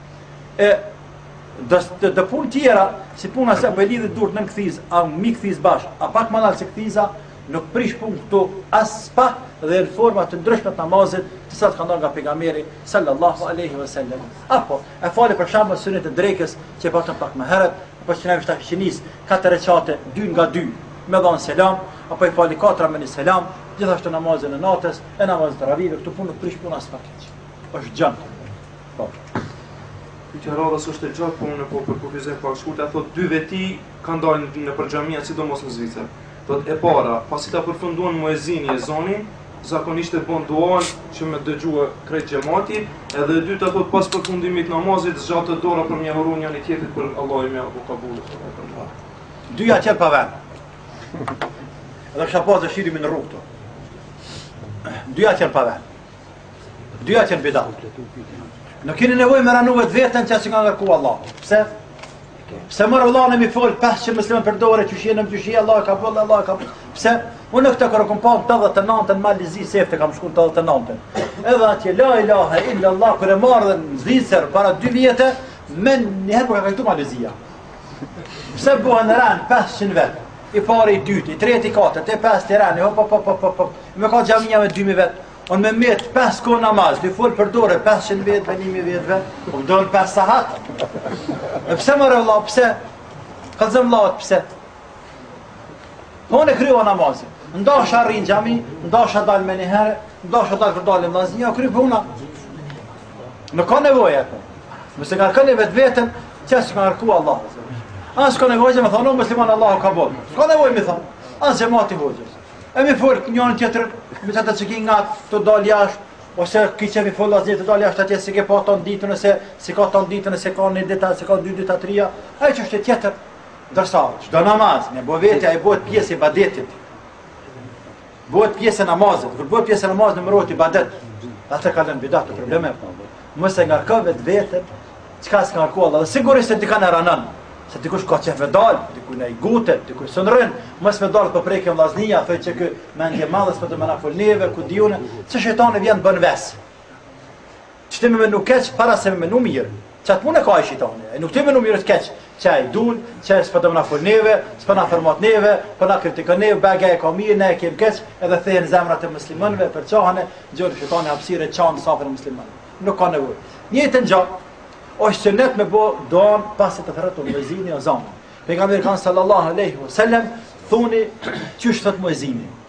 e do do punë tjera si puna se a po i lidh durt nën kthiz a mi kthiz bash a pak më lart se kthiza nuk prish pun këtu as pak dhe në forma të ndryshme të namazit të sakta nga pejgamberi sallallahu alaihi wasallam a po i fal për shembull sunetet e drekës që patëm pak më herët a po i fal neve shtatë qinis katër rekate dy nga dy me dhon selam a po i fal katra me një selam gjithashtu namazin e natës e namazin e teravive këtu pun nuk prish pun as pak është gjë Po. Pyetja e radhës është e gjatë, po unë po përkufizoj pak shkurt, thotë dy veti kanë dalë nëpër xhamia, sidomos në Zvicër. Thotë e para, pasi ta përfundon muezini ezanin, zakonisht e bën duan që me dëgjua krejt xhemati, edhe e dyta thotë pas përfundimit namazit zgjatet dora për me ja uru njëri tjetrit për Allahu me ja bo kabul. Dyjat janë pa vend. Edhe kisha pas dëshirë me ndëgju Dyjat janë pa vend. Dyjat janë bidat. Nuk keni nevoj me randu vetveten çka s'ka kërku Allahu. Pse? Pse more vlla unë me i folë 500 muslimanë për dore qysh je qysh je, Allah kabul, Allah kabul. Pse? Unë këtë ku e kam pa tetëdhjetë e nantën n'Malajzi sefte kam shku tetëdhjetë e nantën. Edhe atje, la ilaha illa Allah, kur e mora edhe në Zvicër para dy vjetë, menjëherë po m'u ka kujtu Malajzia. Pse bohen në rend 500 vetë? I pari, i dyti, i treti, i katërti, i pesti, n'rend, hop, hop, hop, hop, hop. E ka xhamia me 2000 vetë. Unë me metë 5 kohë namaz, tu i folë për dore, 500 vetëve, 1000 vetëve, po më duhen 5 sahat. E pse more vlla, pse? Ka zëmë laot, pse? Po unë e kryova namazin. Ndasha arrin xhami, ndasha dal me një herë, ndash a dal për dalë me lasni, u kry puna. Nuk ka nevojë atë. Mos e ngarko vetë veten, që s'ta ngarku Allah. As ka nevojë që me thonë, musliman Allahu kabul. Ka nevojë me thonë, as xhamati hoxhës. E mi fol njëri tjetër, me çata që kin ngat të dal jashtë, ose ki që mi fol as me dal jashtë atje s'e ke pa ton ditën ose se ka ton ditën ose ka një ditë, se ka dy ditë, tre. Ajo çështje tjetër, Ndërsa, çdo namaz, me bo veti, ai bohet pjesë e ibadetit. Bohet pjesë e namazit. Kur bohet pjesë e namazit, numërohet ibadet. Dhe të kalon n'bidat e probleme. Mos e ngarko vetveten, çka s'ta ngarku Allah. Dhe sigurisht se t'ja kanë e randë. Se dikush ka qef me dalë, dikush nai ngutet, dikush s'mun rrin. Mos me dalë po preket vllaznia, thotë që ky mendjemadhësi s'po do me na fol neve, ku di unë. Se shejtani vjen bën vesves. Që ti me mendu keq, para se me mendu mirë. Qat punë e ka shejtani. E nuk ti mendon mirë, keq. Qaj dul, qaj s'po do me na fol neve, s'po na fermon neve, po na kritikon neve, veç ai e ka mirë, ne e kemi keq, edhe thehen zemrat e muslimanve, përçahen, gjen shejtani hapsirë, çan safet e muslimanve. Nuk ka nevojë. Njëjtë gja, është sunet me bo duan pasi të thërret muezini ezanin. Pejgamberi ka thanë sallallahu aleyhi wa sallam, thuni, çka thotë muezini?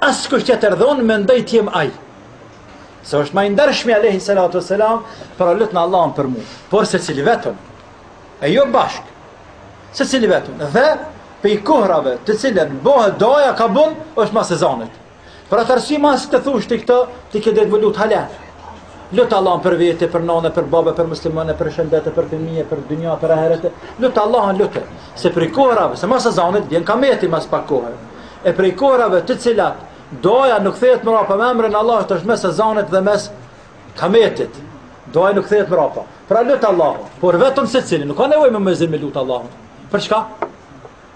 Askush tjetër dhe unë mendoj të jem ai. Se është më i ndershmi alayhi salatu wasalam, pra lutni Allahun për mua, por secili vetëm. E jo bashk. Secili vetëm. Dhe prej kohëve të cilën bohet duaja kabul, është mas ezanit. Për atë arsye masi të thush ti këtë, ti ke drejt me lut hala. Lut Allahun për vete, për nënë, për babë, për muslimanë, për shëndet, për fëmijë, për dynjë, për ahiret. Lut Allahun lutë. Se prej kohërave, se mas ezanit vjen kameti mas pak kohë. E prej kohërave të cilat duaja nuk kthehet mbrapa me emrin Allahut është mes ezanit dhe mes kametit. Duaja nuk kthehet mbrapa. Pra lut Allahun, por vetëm secili, nuk ka nevojë me muezinin me lut Allahun. Për çka?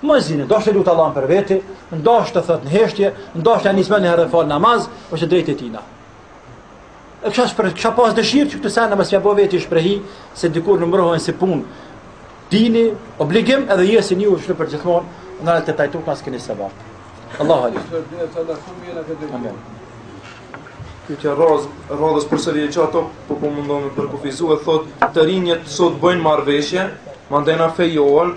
Muezini do ta lut Allahun për vete, ndoshta thot në heshtje, ndoshta nis menjëherë fal namaz, o e drejtë tina. E kisha shpër, kisha pas dëshirë që këto sene mos m'ja bo veti shprehi, se dikur numërohen si punë, dini, obligim edhe jesin ashtu përgjithmonë, nalt e tatpjetë ka s'keni se bartë. Allahu alem. Amen. Pytja e radhës, radhës përsëri e qato, po po mundohem me përkufizu e thotë, të rinjët sot bëjnë marveshje, mandena fejohen,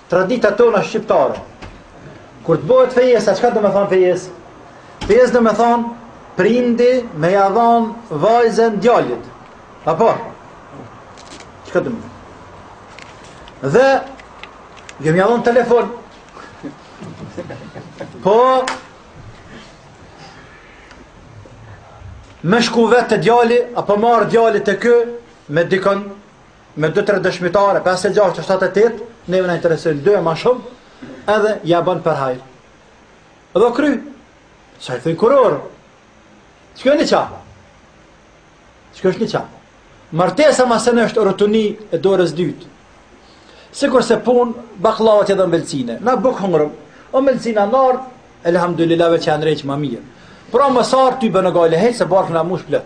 Traditat tona shqiptare. Kur të bëhet fejesa, çka do të thonë fejes? Fejes do të thonë prindi me ia dhon vajzën djalit. Apo? Çka do të thonë? Dhe jo me ia dhon n'telefon. Po me shku vetë te djali, apo me ardh djali te ky, me dikon me dy tre dëshmitare, 5 e 6 e 7 e 8, neve na interesojnë dy e më shumë, edhe ja bën për hajr. Edhe u kry. Sa i thënë kuror. Çka është ne ça? Çka është ne ça? Martesa masnej është rëndësi e dorës dytë. Sikur se puna baklavat edhe ëmbëlsina. Na buk hungrëm. O ëmbëlsina ardh, elhamdulillah veç edhe më mirë. Pra mos ardhtë s'bën gajle hiç se barku na u mush plot.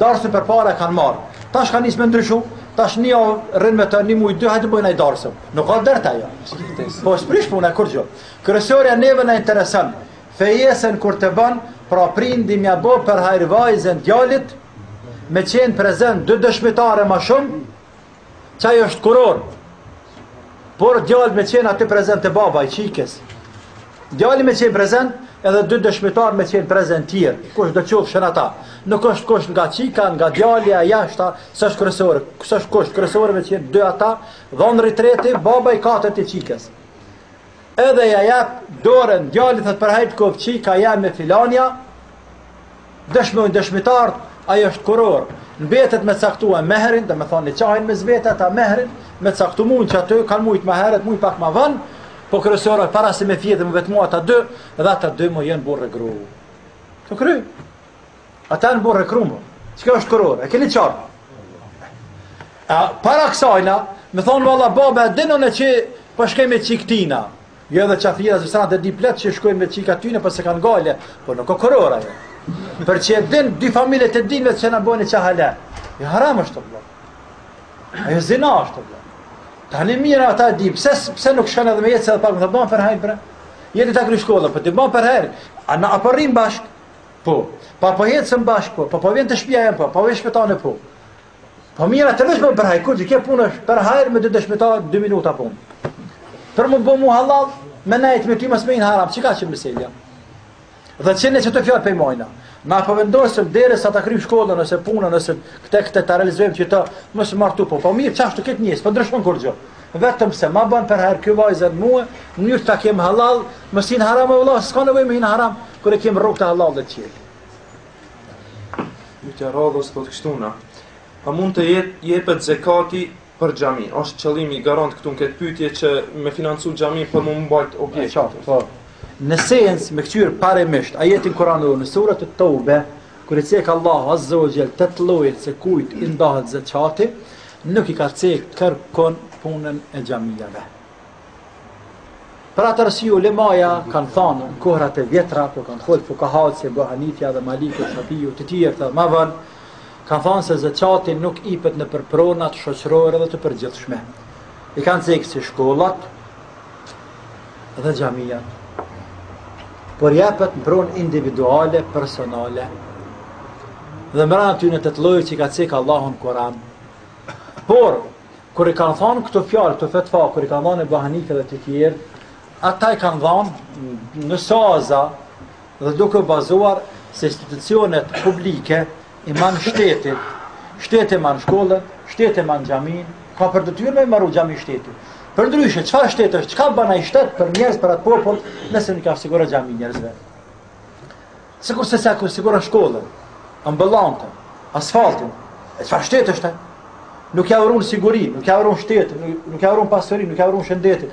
Dasmën përpara e kanë marrë. Tash kanë nisë me ndryshu, tash një javë rrinë me të një muj dy, hajt bëjnë naj darsëm. Nuk ka dert ajo. Po s'prish puna kurgjo. Kryesorja neve na intereson, fejesen kur ta bën, pra prindi me ja bo për hajr vajzën djalit, me qenë prezent dy dëshmitare ma shumë, Qajo është kurorë. Por djali me qenë aty prezent te baba i çikes. Djali me qenë prezent edhe dy dëshmitar me qenë prezent tjerë. Kushdo qofshin ata? Nuk është kusht nga çika, nga djali a jashta, s'është kryesor. S'është kusht kryesor me qenë dy ata, dhëndri i treti, baba i katërt i çikes. Edhe ja jep dorën djalit thot për hajr koft çika jeme filanja. Dëshmojnë dëshmitarët, ajo është kurorë. Mbetet me caktuar mehrin, do të thonë ne çajin mes veti ata mehrin, me caktu mun që ata kanë mujt më herët, mujt pak më vonë, po kryesorja para se me fjet vetëm ata dy, dhe ata dy më janë burrë gru. U kry. Ata janë burrë gru. Çka është kurorë? E keni qartë? A para kësaj, na, më thonë valla baba e din ai që po shkoj me çikë tina. Jo edhe qafirat, sepse ata e din plot që shkoj me çika tyne po s'po e kanë gajle, po nuk u ka kurorë ajo. Pse e din dy familje të dyve që na bën qajo hallall. E haram është vëlla. Ajo zina është vëlla. Tani mirë ata e din, pse pse nuk shkon edhe me i thënë se po ma bon për hajr bre. Jo deri ta kry shkollën, po ta bën për hajr. A na po rrim bashkë? Po, pa po ecën bashkë, po, pa po vjen te shpia po, pa po vjen shpi tande, po. Po mirë, atëherë pse s'më për hajr, kurgjë punë është, për hajr me dy dëshmitarë, dy minuta punë. Për m'u bo mu halal, me nejt me ty mos me hi n'haram, qeka është meselja? Dhe qeta qeto fjalë po i thojnë, na po vendosim derisa ta kryjmë shkollën, nëse punën, nëse këte këte ta realizojmë që të mos martu, po, po mirë, qashtu le të jes, s'po ndryshon kurgjë. Vetëm se ma ban për hajr këtë vajzën mua, në mënyrë ta kem halal, mos hin haram o vëlla, s'ka nevojë me hin haram, kur e kem rrugë të halalit të çelë. Pyetja e radhës thotë kështu na. A mund të jetë jepet zekati për xhami? Është qëllimi garant këtu në këtë pyetje që me financu xhami për me mbajt objekt. Qartë, po. Në sens me kqyr parimisht, ajetin Kur'anor në suret et-Tewbe, kur i cek Allahu azza wa jall tetë llojet se kujt i ndahet zekati, nuk i ka cek kërkun punën e xhamiave. Për atë arsye ulemaja kanë thanë në kohërat e vjetra, po kanë thanë fukahatë si Ebu Hanifja dhe Maliku, Shafiju, të tjerët ma vonë, kanë thanë se zeqati nuk ipet nëpër pronat shoqërore dhe të përgjithshme. I kanë cekë si shkollat, dhe xhamiat, por jepet në pronë individuale, personale, domethanë atyne tetë lloje që i ka cekë Allahu në Kuran. Por, kur i kanë thonë këto fjalë, këto fetva, kur i kanë thonë Ebu Hanife dhe të tjerë, ata i kanë thonë në saza, dhe duke u bazuar se institucionet publike i man shteti, shteti i man shkollën, shteti i man xhaminë, ka për detyrë me i maru xhami shteti. Përndryshe, çfarë shteti është, çka bën ai shtet për njerëz, për atë popull, nëse nuk ka siguru xhami njerëzve. Sikur se s'e ka siguru shkollën, ambulantën, asfaltin, e çfarë shteti është, nuk jau run siguri, nuk jau run shtet, nuk, nuk jau run pasuri, nuk jau run shëndetin,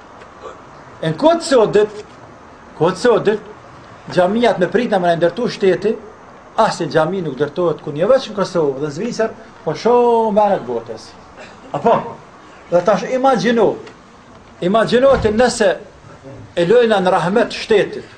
E në kohë të sodit, kohë të sodit, xhamiat me prit na me na ndërtu shteti, asnjë xhami nuk ndërtohet kun, jo veç në Kosovë dhe në Zvicër, po shumë anë të botës. Apo, dhe tash imagjino, imagjino ti nëse e lojna në rahmet shtetit,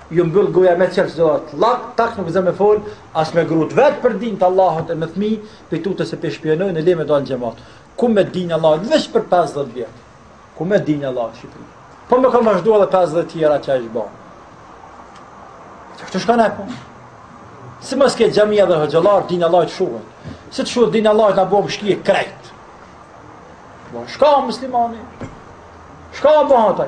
Ju mbyll goja me qef çdo art llak tak nuk zë me fol as me gru t'vet për din të Allahut e me fmi pi tute se pi shpionojn e le më dal n'xhemat hum dini i Allahut veç për 50 vjet hum dini i Allahut n'Shqipëri po me ka vazhdu edhe 50 tjera çka është bërë Kështu shka ne po. Si mos ke xhamia dhe hoxhallarë dini i Allahut shuhet. Si të shuhet dini i Allahut ta bëjmë shkije krejt. Po shka muslimani? Shka bëhet atë?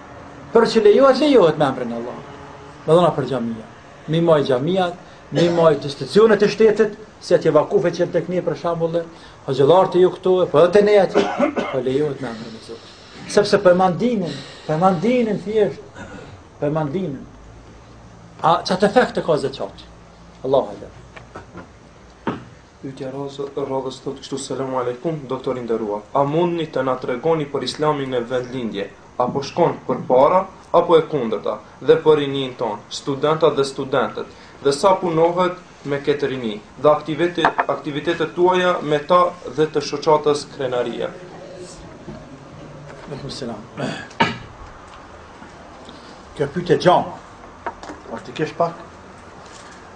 Për që lejohet, lejohet me emrin Allah. Me dhon për xhamia. Mi majt xhamiat, mi majt institucionet e shtetit, si atje vakufe që i keni për shembull, hoxhallarët te ju këtu, po dhe te ne atje, po lejohet me emrin e Zotit. Sepse po e man dinin, po e man dinin thjesht, po e man dinin. A qet efekt e ka zeqati. Allahu e di. Pyetja e radhës thotë kështu Selam Alejkum Doktor i nderuar a mundni të na tregoni për Islamin në vendlindje a po shkon përpara apo e kundërta dhe për rininë tonë studentat dhe studentet dhe sa punohet me këtë rini dhe aktivitetet tuaja me ta dhe të shoqatës Krenaria Alejkum Selam Kjo pyetje gjama është të kesh pak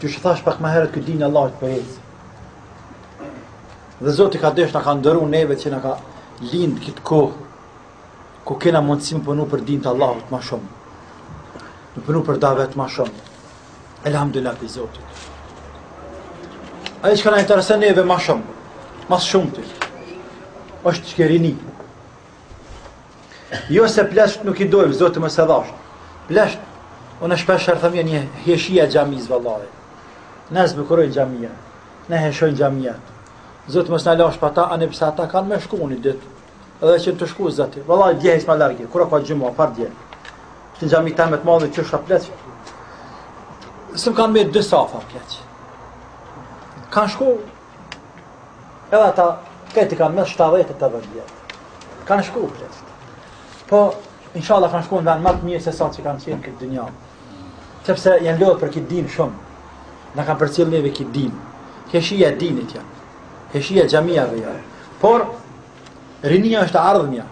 Qysh thash pak më herët këtë dinë Allah të përjecë. Dhe Zoti ka dasht na ka nderu neve që na ka lindë këtë kohë, ku kena mundësi me punu për din të Allahut ma shumë. Me punu për davet ma shumë. Elhamdulilah i Zotit. Ajo çka na intereson neve ma shumë, ma shumë të, është që ke rinit. Jo se pleqt nuk i dojmë, Zoti mos e dhashtë. Pleqt, unë shpeshherë thom janë hijeshia e xhamisë, vallahi. Na zbukurojnë xhamiat, na hijeshojnë xhamiat. Zoti mos na lashtë pa ta, ani pse ata kanë me shku ni ditë. Edhe janë tu shku, zaten. Vallahi, dje s'ma larg, kur u ka xhumaja, pardje. Isha në xhami teme të madhe, kqyrsha pleqt. S'më kanë met dy safa pleq. Kanë shku, Edhe ata, këti kanë mes 70 e 80 vjet. Kanë shku, pleqt. Po, inshallah kanë shku në ven ma të mirë se sa që kanë qenë këtë dynja. Sepse janë lodhë për këtë din shumë. Na kanë përcjellë neve këtë din. Hijeshia e dinit janë. Hijeshia e xhamiave janë. Por, rinia është ardhmja.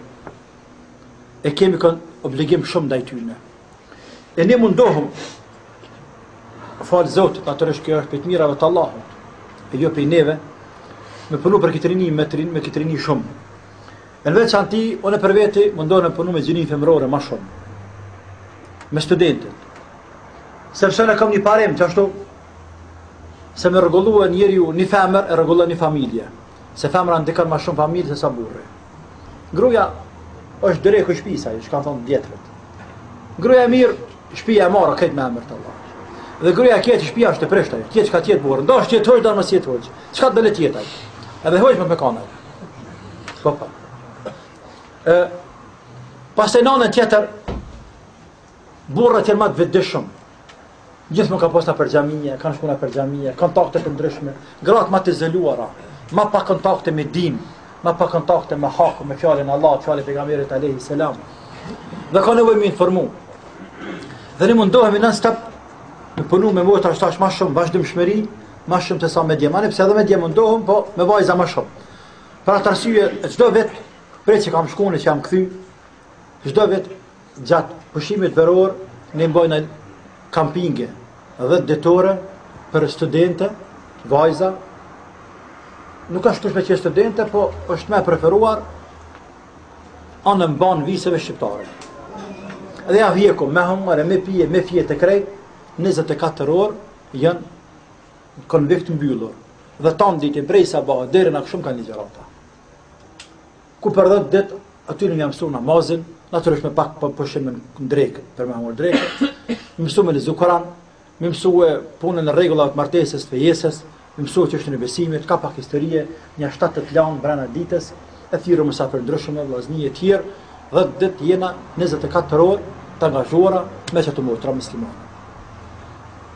E kemi këtë obligim shumë ndaj tyne. E ne mundohem, falë Zotit, natyrisht kjo është prej të mirave të Allahut, e jo prej neve, me punu për këtë rini, me të rini, me këtë rini shumë. E në veçanti, unë për veti, mundohem me punu me gjininë femërore ma shumë, me studentet. Sepse unë kam një parim, që ashtu, se me rregullu njeriu një femër, e rregullon një familje. Se femra ndikon ma shumë n'familje, se sa burri. Gruja është direku i shtëpisë, ajo çka thonë t'vjetrit. Gruja e mirë, shtëpia e marë është me emër të Allahut. Dhe gruja e keqe shtëpia është e prishtë, ajo çka të jetë burri, n'dashtë të jetë hoxhë, n'dashtë mos të jetë hoxhë. Çka do le të jetë ai? Edhe hoxhë me kanë. Po po. Ë Pastaj në anën tjetër, Burrat janë më të vetëdijshëm. Gjithmonë ka posta për xhamia, kanë shkuar nëpër xhamia, kontakte të ndryshme, gratë më të izoluara, më pak kontakte me din, më pak kontakte me hakun, me fjalën e Allahut, fjalën e pejgamberit alayhi salam. Dhe kanë nevojë me u informu. Dhe ne mundohemi non stop të punojmë me motrat tash më shumë vazhdimshmëri, më shumë se sa me djem. Ani pse edhe me djem mundohem, po me vajza më shumë. Për atë arsye, çdo vit prej që kam shkuar, që jam kthy, Çdo vit gjatë pushimit veror ne mbajnë kampinge 10 ditore për studente, vajza. Nuk është kusht me qenë studente, po është më e preferuar anembanë viseve shqiptare. Dhe ja vjeku me hongër, me pi, me fjetë krejt, 24 orë janë konvikt mbyllur. Dhe tanë ditë, prej sabahit, deri në akshom kanë ligjërata. Ku për dhjetë ditë aty na u mësojmë namazin, natyrisht me pak pushim në drekë, për me hangër drekë. Me mësu me lezu Kur'an, me mësu punën e rregullat e martesës, fejesës, me mësu çështjen e besimit, ka pak historie, një shtatë tetë lanë brenda ditës, e thirrim mësues të ndryshëm me vllazni të tjerë, 10 ditë jena 24 orë të angazhuar me këto motra muslimane.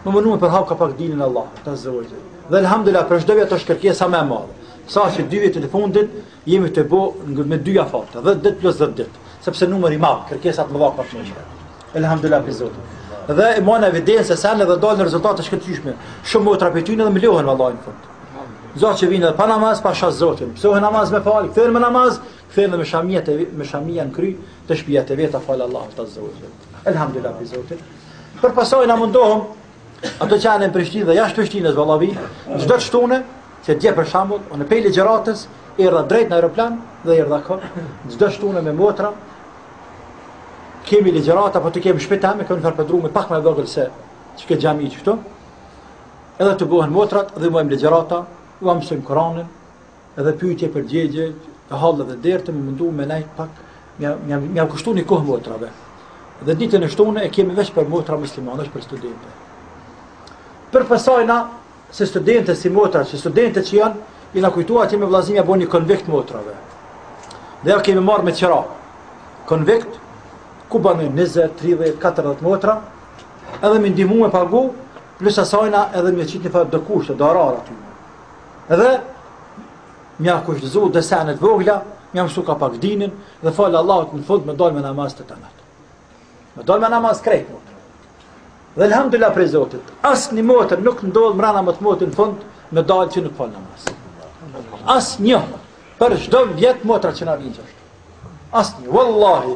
Me u munu me ua hap ka pak dinin e Allahut azze ve xhel. Dhe alhamdulillah për çdo vit është kërkesa më e madhe. Sa që dy vitet e fundit Jemi tu bo me dy afate, 10 ditë plus 10 ditë, sepse numër i madh, kërkesa të mëdha për shkëlqyer. Elhamdulillah prej Zotit. Dhe e majmë evidencë e sene dhe dalin rezultate shkëlqyshme. Shumë motra përfitojnë edhe mbulohen vallahi në fund. Ka që vinë dhe pa namaz, pa shasë Zotin. Mësojnë namaz me falë, kthehen me namaz, kthehen dhe me shamia, të, me shamia në kry, te shpia të veta falë Allahut azze ve xhel. Elhamdulillah prej Zotit. Përpos asaj ne mundohem, Ato që janë në Prishtinë dhe jashtë Prishtinës vallahi, çdo shtune, qe dje për shembull, unë pej ligjëratës erdha drejt në aeroplan dhe erdha këtu, çdo shtune me motra. Kemi ligjërata, po te shpia e kemi një farë podrumi pak më i vogël se kjo xhami këtu. Edhe të bëhen motrat dhe majmë ligjërata, ua mësojmë Kur'anin, Edhe pyetje përgjigje, e hall edhe derte me mundu me nejt pak, mja, mja, mja kushtu një kohë motrave. Dhe ditën e shtone e kemi veç për motra muslimane, është për studente. Përpos asajna, se studente si motra, se studente që janë, jem kujtu atje me vllazni m'ja bo një konvikt motrave. Dhe ja kemi marrë me qira. Konvikt, ku banojnë 20, 30, 40 motra, edhe me ndimu me pagu, plus asajna edhe me qitë njëfarë do kushte, darara të Dhe mja kushtëzu do sene të vogla, mja mësu ka pak dinin, dhe falë Allahut në fund me dal me namaz të tanët. Me dal me namaz krejt motrat. Dhe alhamdulillah prej Zotit, asnjë motër nuk ndodhë mrana mo te moti në fund me dal që nuk falë namaz. Asnjë, për çdo vjet motrat që na vinë gjështë. Asnjë, wallahi,